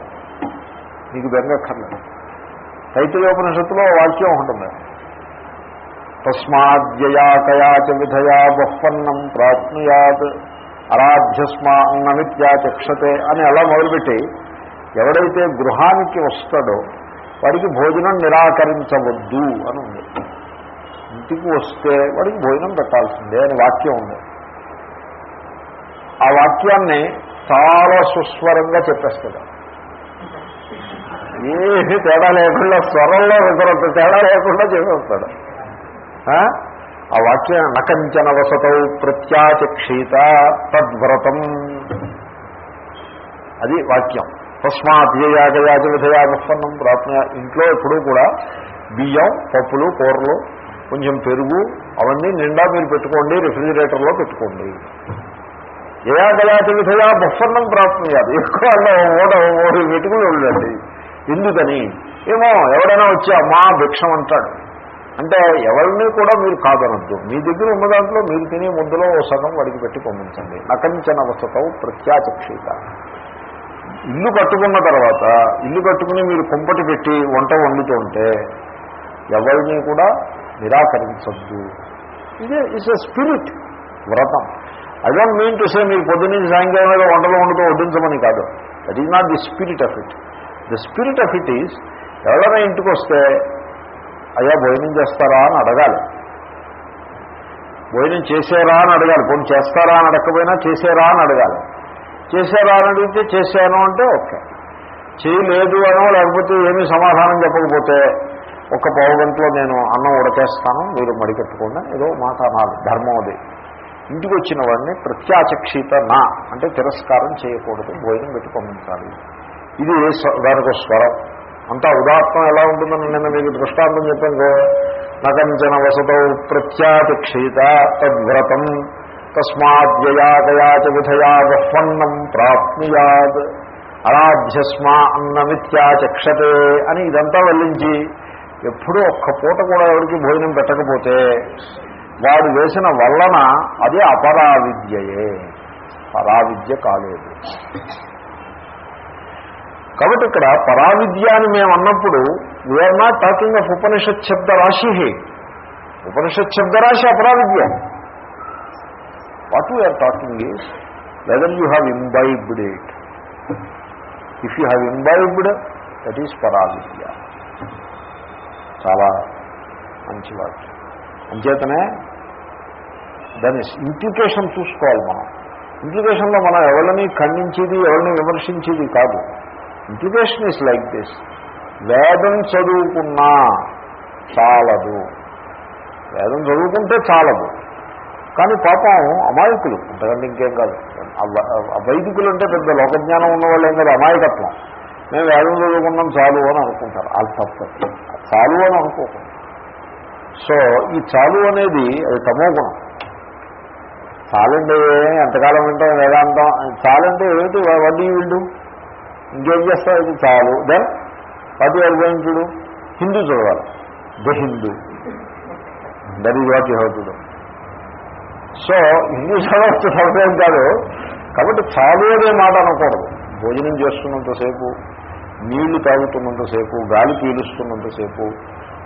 నీకు బెంగక్కర్లేదు తైతయోపనిషత్తులో వాక్యం ఉంటుంది. తస్మాద్యయా కయాచ విధయా బహ్వన్నం ప్రాప్నుయాత్ అరాధ్యస్మా అన్నమిత్యాచక్షతే అని అలా మొదలుపెట్టి ఎవడైతే గృహానికి వస్తాడో వాడికి భోజనం నిరాకరించవద్దు అని ఉంది. ఇంటికి వస్తే వాడికి భోజనం పెట్టాల్సిందే అని వాక్యం ఉంది. ఆ వాక్యాన్ని చాలా సుస్వరంగా చెప్పేస్తాడు. ఏమి తేడా లేకుండా స్వరంలో ఒకరొక తేడా లేకుండా చెప్పేస్తాడు. ఆ? ఆ వాక్యం నకంచన వసతౌ ప్రత్యాచక్షీత తద్వ్రతం. అది వాక్యం. తస్మాత్ యాగయాజ విధయా ఉత్పన్నం ప్రాప్న ఇంట్లో ఎప్పుడూ కూడా బియ్యం పప్పులు కూరలు కొంచెం పెరుగు అవన్నీ నిండా మీరు పెట్టుకోండి రిఫ్రిజిరేటర్లో పెట్టుకోండి. ఏయాగయాతి విధయా బొప్పన్నం ప్రాప్తియాలి ఎక్కువ ఓడ ఓడి పెట్టుకుని వెళ్ళండి ఎందుకని? ఏమో ఎవడైనా వచ్చి అమ్మా భిక్షం అంటాడు. అంటే ఎవరిని కూడా మీరు కాదనద్దు. మీ దగ్గర ఉన్న దాంట్లో మీరు తినే ముద్దలో ఓ సగం వాడికి పెట్టి పంపించండి. నకంచన వసతవు ప్రత్యాచక్షిత. ఇల్లు కట్టుకున్న తర్వాత ఇల్లు కట్టుకుని మీరు కుంపటి పెట్టి వంట వండుతుంటే ఎవరిని కూడా నిరాకరించద్దు. ఇదే ఇట్స్ ఎ స్పిరిట్. వ్రతం. I don't mean to say మీరు పొద్దున్నీ సాయంకాలం మీద వంటలు వండుతూ వడ్డించమని కాదు. That is not the spirit of it the spirit of it is ఎవరైనా ఇంటికి వస్తే అయ్యా భోజనం చేస్తారా? అని అడగాలి. భోజనం చేసారా? అని అడగాలి. పోనీ చేస్తారా? అని అడగకపోయినా చేసారా అని అడగాలి. చేశారా అని అడిగితే చేశాను అంటే ఓకే. చేయలేదు అనో లేకపోతే ఏమీ సమాధానం చెప్పకపోతే ఒక పావు గంటలో నేను అన్నం ఉడకేస్తాను మీరు మడికెట్టకుండా ఏదో మాట అనాలి ధర్మం అది. ఇంటికి వచ్చిన వాడిని ప్రత్యాచక్షిత నా అంటే తిరస్కారం చేయకూడదు భోజనం పెట్టి పంపించాలి. ఇది దానికి స్వరం. అంతా ఉదాత్తం ఎలా ఉంటుందని నిన్న మీకు దృష్టాంతం చెప్పాను కదా నకంచన వసతో ప్రత్యాచక్షిత తద్వ్రతం. తస్మాద్యయాతయాచ విధయా బహ్వన్నం ప్రాప్నుయాద్. అరాధ్యస్మా అన్నమిత్యాచక్షతే అని ఇదంతా వల్లించి ఎప్పుడూ ఒక్క పూట కూడా ఎవరికి భోజనం పెట్టకపోతే వాడు వేసిన వల్లన అది అపరావిద్యయే. పరావిద్య కాలేదు. కాబట్టి ఇక్కడ పరావిద్య అని మేము అన్నప్పుడు we are not talking of Upanishad శబ్ద రాశి ఉపనిషత్ శబ్దరాశి అపరావిద్య. What we are talking is whether you have imbibed it if you have imbibed that is paravidya చాలా మంచి వాక్యం. అంచేతనే దాని ఇంప్లికేషన్ చూసుకోవాలి మనం. ఇంప్లికేషన్లో మనం ఎవరిని ఖండించేది ఎవరిని విమర్శించేది కాదు. ఇంప్లికేషన్ ఇస్ లైక్ దిస్ వేదం చదువుకున్నా చాలదు. వేదం చదువుకుంటే చాలదు. కానీ పాపం అమాయకులు. అంతకంటే ఇంకేం కాదు. వైదికులు అంటే పెద్ద లోకజ్ఞానం ఉన్నవాళ్ళు ఏం కాదు. అమాయకత్వం. మేము వేదం చదువుకున్నాం చాలు అని అనుకుంటారు. అది తప్పు చాలు అని అనుకోకుండా సో ఈ చాలు అనేది అది తమో గుణం. చాలండి ఎంతకాలం వింటాం? వేదాంతం. చాలంటే ఏమిటి? వడ్డీ వీళ్ళు. ఇంకేం చేస్తారు? ఇది చాలు. దెన్ వాటి అనుభవించుడు హిందూ చదవాలి. The Hindu. That is what you have to do. So Hindu చదవచ్చు సమయం కాదు. కాబట్టి చాలు అనే మాట అనకూడదు. భోజనం చేస్తున్నంతసేపు నీళ్ళు తాగుతున్నంతసేపు గాలి పీలుస్తున్నంతసేపు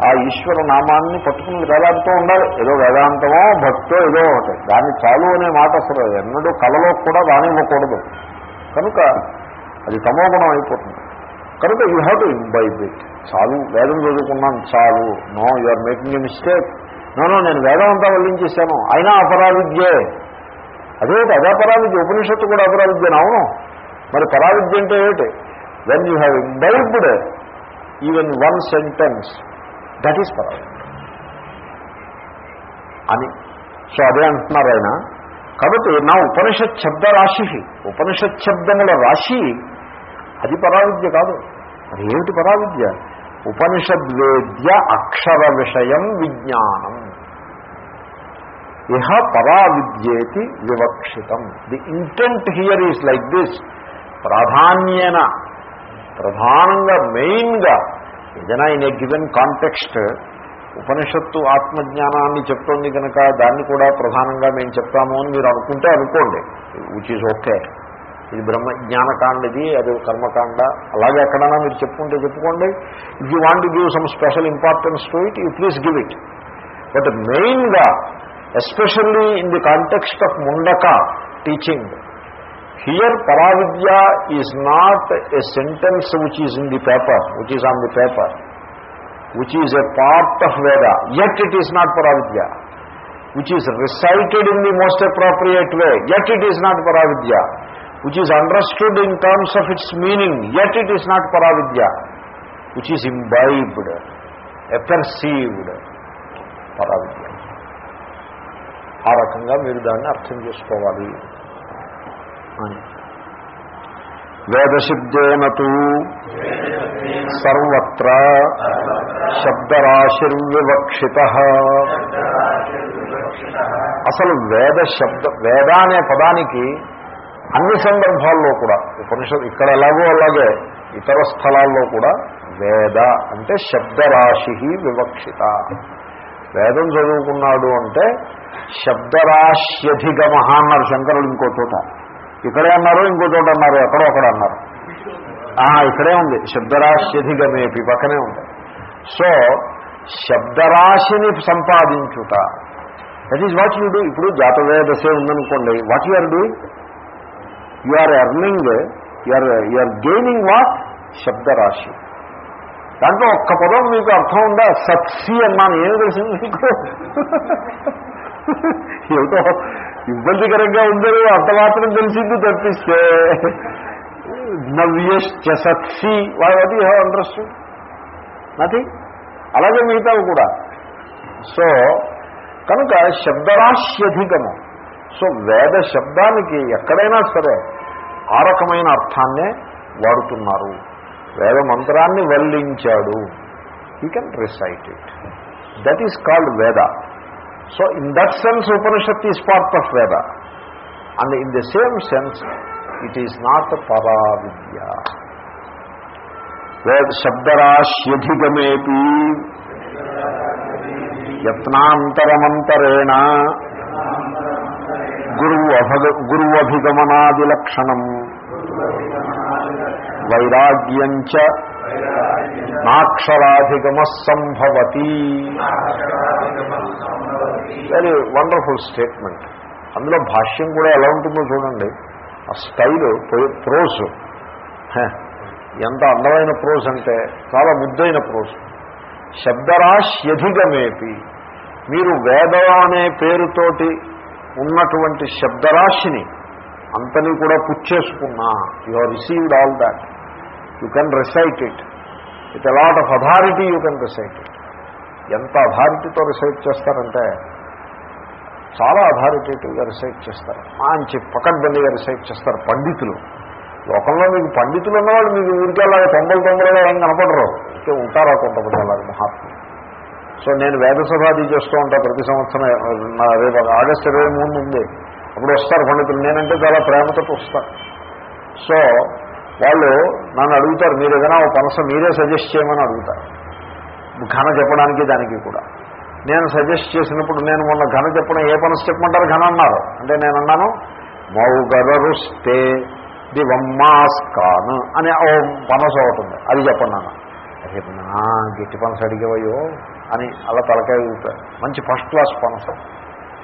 ఆ ఈశ్వర నామాన్ని పట్టుకుని వేదాంతం ఉండాలి. ఏదో వేదాంతమో భక్తో ఏదో ఒకటి. దాన్ని చాలు అనే మాట అసలు ఎన్నడూ కళలో కూడా రానివ్వకూడదు. కనుక అది తమోగుణం అయిపోతుంది. కనుక you have to imbibe it చాలు వేదం చదువుకున్నాను చాలు. No you are making a mistake no నేను వేదం అంతా వల్లించేశాను. అయినా అపరావిద్యే. అదే అదే పరావిద్య ఉపనిషత్తు కూడా అపరావిద్యను అవును. మరి పరావిద్య అంటే ఏమిటి? When you have imbibed even one sentence that is paravidya. అని. సో అదే అంటున్నారు ఆయన. కాబట్టి నా ఉపనిషత్ శబ్ద రాశి. ఉపనిషత్ శబ్దముల రాశి అది పరావిద్య కాదు. అది ఏమిటి పరావిద్య? ఉపనిషద్వేద్య అక్షర విషయం విజ్ఞానం. ఇహ పరావిద్యేతి వివక్షితం. The intent here is like this ప్రాధాన్యన ప్రధానంగా మెయిన్గా ఏదైనా ఇన్ ఏ గివెన్ కాంటెక్స్ట్ ఉపనిషత్తు ఆత్మజ్ఞానాన్ని చెప్తోంది కనుక దాన్ని కూడా ప్రధానంగా మేము చెప్తాము అని మీరు అనుకుంటే అనుకోండి విచ్ ఈజ్ ఓకే ఇది బ్రహ్మ జ్ఞానకాండది అది కర్మకాండ. అలాగే ఎక్కడైనా మీరు చెప్పుకుంటే చెప్పుకోండి. If you want give some special importance to it you please give it but మెయిన్గా especially in the context of Mundaka teaching here paravidya is not a sentence which is in the paper which is on the paper which is a part of Veda yet it is not paravidya which is recited in the most appropriate way yet it is not paravidya Which is understood in terms of its meaning, yet it is not Paravidya. Which is imbibed, aperceived, Paravidya. ఆ రకంగా మీరు దాన్ని అర్థం చేసుకోవాలి అని వేదశబ్దేనతు సర్వత్ర శబ్దరాశిర్వివక్షిత అసలు వేద శబ్ద వేద అనే పదానికి అన్ని సందర్భాల్లో కూడా ఉపనిషత్ ఇక్కడ ఎలాగో అలాగే ఇతర స్థలాల్లో కూడా వేద అంటే శబ్దరాశి వివక్షిత. వేదం చదువుకున్నాడు అంటే శబ్దరాశ్యధిగమ అన్నారు శంకరుడు ఇంకో చోట. ఇక్కడే అన్నారు ఇంకో చోట అన్నారు ఎక్కడో అక్కడ అన్నారు. ఇక్కడే ఉంది. శబ్దరాశ్యధిగమేపి పక్కనే ఉంది. సో శబ్దరాశిని సంపాదించుట. That is what you do ఇప్పుడు జాతవేదసే ఉందనుకోండి. What you are doing you are earning you're you're gaining what శబ్దరాశి దాంట్లో ఒక్క పదం మీకు అర్థం ఉందా? సత్సి అన్నాను. ఏం తెలిసింది మీకు? ఏమిటో ఇబ్బందికరంగా ఉందని అంత మాత్రం తెలిసింది తప్పిస్తే. నవ్యశ్చ సత్సి. వాటి హ్యావ్ అండర్స్టూడ్ నథింగ్ అలాగే మిగతావి కూడా. సో కనుక శబ్దరాశ్యధికము సో వేద శబ్దానికి ఎక్కడైనా సరే ఆ రకమైన అర్థాన్నే వాడుతున్నారు. వేద మంత్రాన్ని వల్లించాడు. You can recite it that is called Veda so in that sense Upanishad is part of Veda and in the same sense it is not పరా విద్య వేద శబ్దరాశ్యధిగమేపి యత్నాంతరమంతరేణ గురువు అభగ గురువభిగమనాదిలక్షణం. వైరాగ్యంచ నాక్షరాధిగమ సంభవతి వెరీ వండర్ఫుల్ స్టేట్మెంట్ అందులో భాష్యం కూడా ఎలా ఉంటుందో చూడండి. ఆ స్టైల్ ప్రోస్. ఎంత అందమైన ప్రోస్ అంటే చాలా ముద్దైన ప్రోస్. శబ్దరాశ్యధిగమేపి. మీరు వేదం అనే పేరుతోటి ఉన్నటువంటి శబ్దరాశిని అంతని కూడా పుచ్చేసుకున్నా you are received all that you can recite it with a lot of authority you can recite it ఎంత అథారిటీతో రిసైట్ చేస్తారంటే చాలా అథారిటేటివ్గా రిసైట్ చేస్తారు. మంచి పకడ్బందీగా రిసైట్ చేస్తారు పండితులు. లోకంలో మీకు పండితులు ఉన్నవాళ్ళు మీకు ఊరికే అలాగే తొందర తొందరగా ఏం కనపడరు. ఇంకే ఉంటారా కొంతమంది అలాగే మహాత్ములు? సో నేను వేద సభాది చేస్తూ ఉంటా ప్రతి సంవత్సరం రేపు ఆగస్టు ఇరవై మూడు ఉంది అప్పుడు వస్తారు పండితులు. నేనంటే చాలా ప్రేమతో వస్తాను సో వాళ్ళు నన్ను అడుగుతారు మీరు ఏదైనా ఒక పనస మీరే సజెస్ట్ చేయమని అడుగుతారు ఘన చెప్పడానికి దానికి కూడా. నేను సజెస్ట్ చేసినప్పుడు నేను మొన్న ఘన చెప్పడం ఏ పనస చెప్పమంటారు? ఘన అన్నారు. అంటే నేను అన్నాను మౌగరరుస్తే దివమ్మాస్కాను అనే ఓ పనస ఒకటి ఉంది. అది చెప్పన్నాను. రేపు నా గట్టి పనస అడిగేవయ్యో. అని అలా తలకాయ ఊపారు మంచి ఫస్ట్ క్లాస్ పనస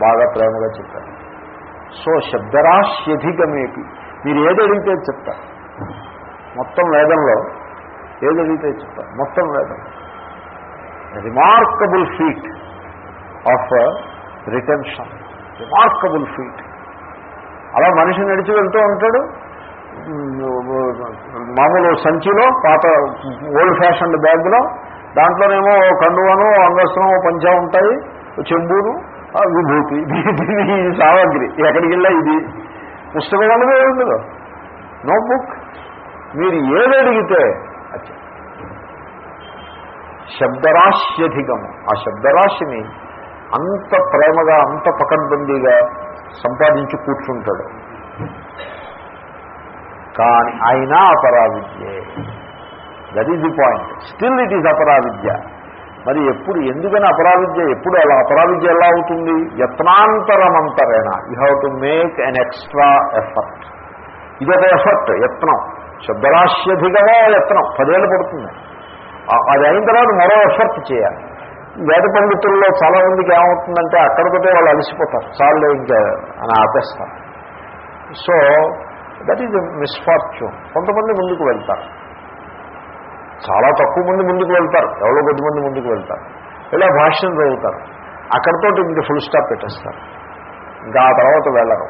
బాగా ప్రేమగా చెప్పారు. సో శబ్దరాశ్యధికమేపి మీరు ఏది అడిగితే చెప్తారు. మొత్తం వేదంలో ఏది అడిగితే చెప్తారు. మొత్తం వేదం. Remarkable feat of retention remarkable feat అలా మనిషి నడిచి వెళ్తూ ఉంటాడు. మామూలు సంచిలో పాత ఓల్డ్ ఫ్యాషన్ బ్యాగ్లో దాంట్లోనేమో కండువను అంగస్త్రం పంచా ఉంటాయి చెంబును విభూతి. దీని సామాగ్రి. ఎక్కడికి వెళ్ళా ఇది? పుస్తకం అనేది ఉండదు. నో బుక్ మీరు ఏది అడిగితే అది ఆ శబ్దరాశిని అంత ప్రేమగా అంత పకడ్బందీగా సంపాదించి కూర్చుంటాడు. కానీ అయినా అపరావిద్యే that is the point still it is అపరావిద్య మరి ఎప్పుడు ఎందుకని అపరావిద్య ఎప్పుడు అలా అపరావిద్య ఎలా అవుతుంది? యత్నాంతరమంతరేణ. You have to make an extra effort ఇదొక ఎఫర్ట్ యత్నం. శబ్దరాశ్యధికమో యత్నం. పదేళ్ళు పడుతుంది. అది అయిన తర్వాత మరో ఎఫర్ట్ చేయాలి. వేద పండితుల్లో చాలా మందికి ఏమవుతుందంటే అక్కడికతో వాళ్ళు అలసిపోతారు. చాలు ఇంకా అని ఆపేస్తారు. సో దట్ ఈజ్ మిస్ఫార్చ్యూన్ కొంతమంది ముందుకు వెళ్తారు. చాలా తక్కువ మంది ముందుకు వెళ్తారు. ఎవరో కొద్ది మంది ముందుకు వెళ్తారు. ఇలా భాష్యం చదువుతారు. అక్కడతో ఇంక ఫుల్ స్టాప్ పెట్టేస్తారు. ఇంకా ఆ తర్వాత వెళ్ళరు.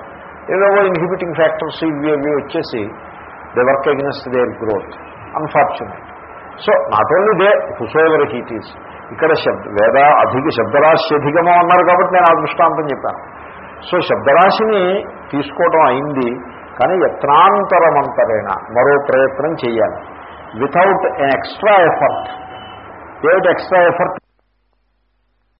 ఏవేవో ఇన్హిబిటింగ్ ఫ్యాక్టర్స్ ఇవి ఇవి వచ్చేసి they work against their growth unfortunate so not only they whosoever heat is ఇక్కడ శబ్ద వేద అధిక శబ్దరాశి అధికమో అన్నారు కాబట్టి నేను ఆ దృష్టాంతం చెప్పాను. సో శబ్దరాశిని తీసుకోవడం అయింది కానీ యత్నాంతరమంతరేణ మరో ప్రయత్నం చేయాలి. without an extra effort. They extra effort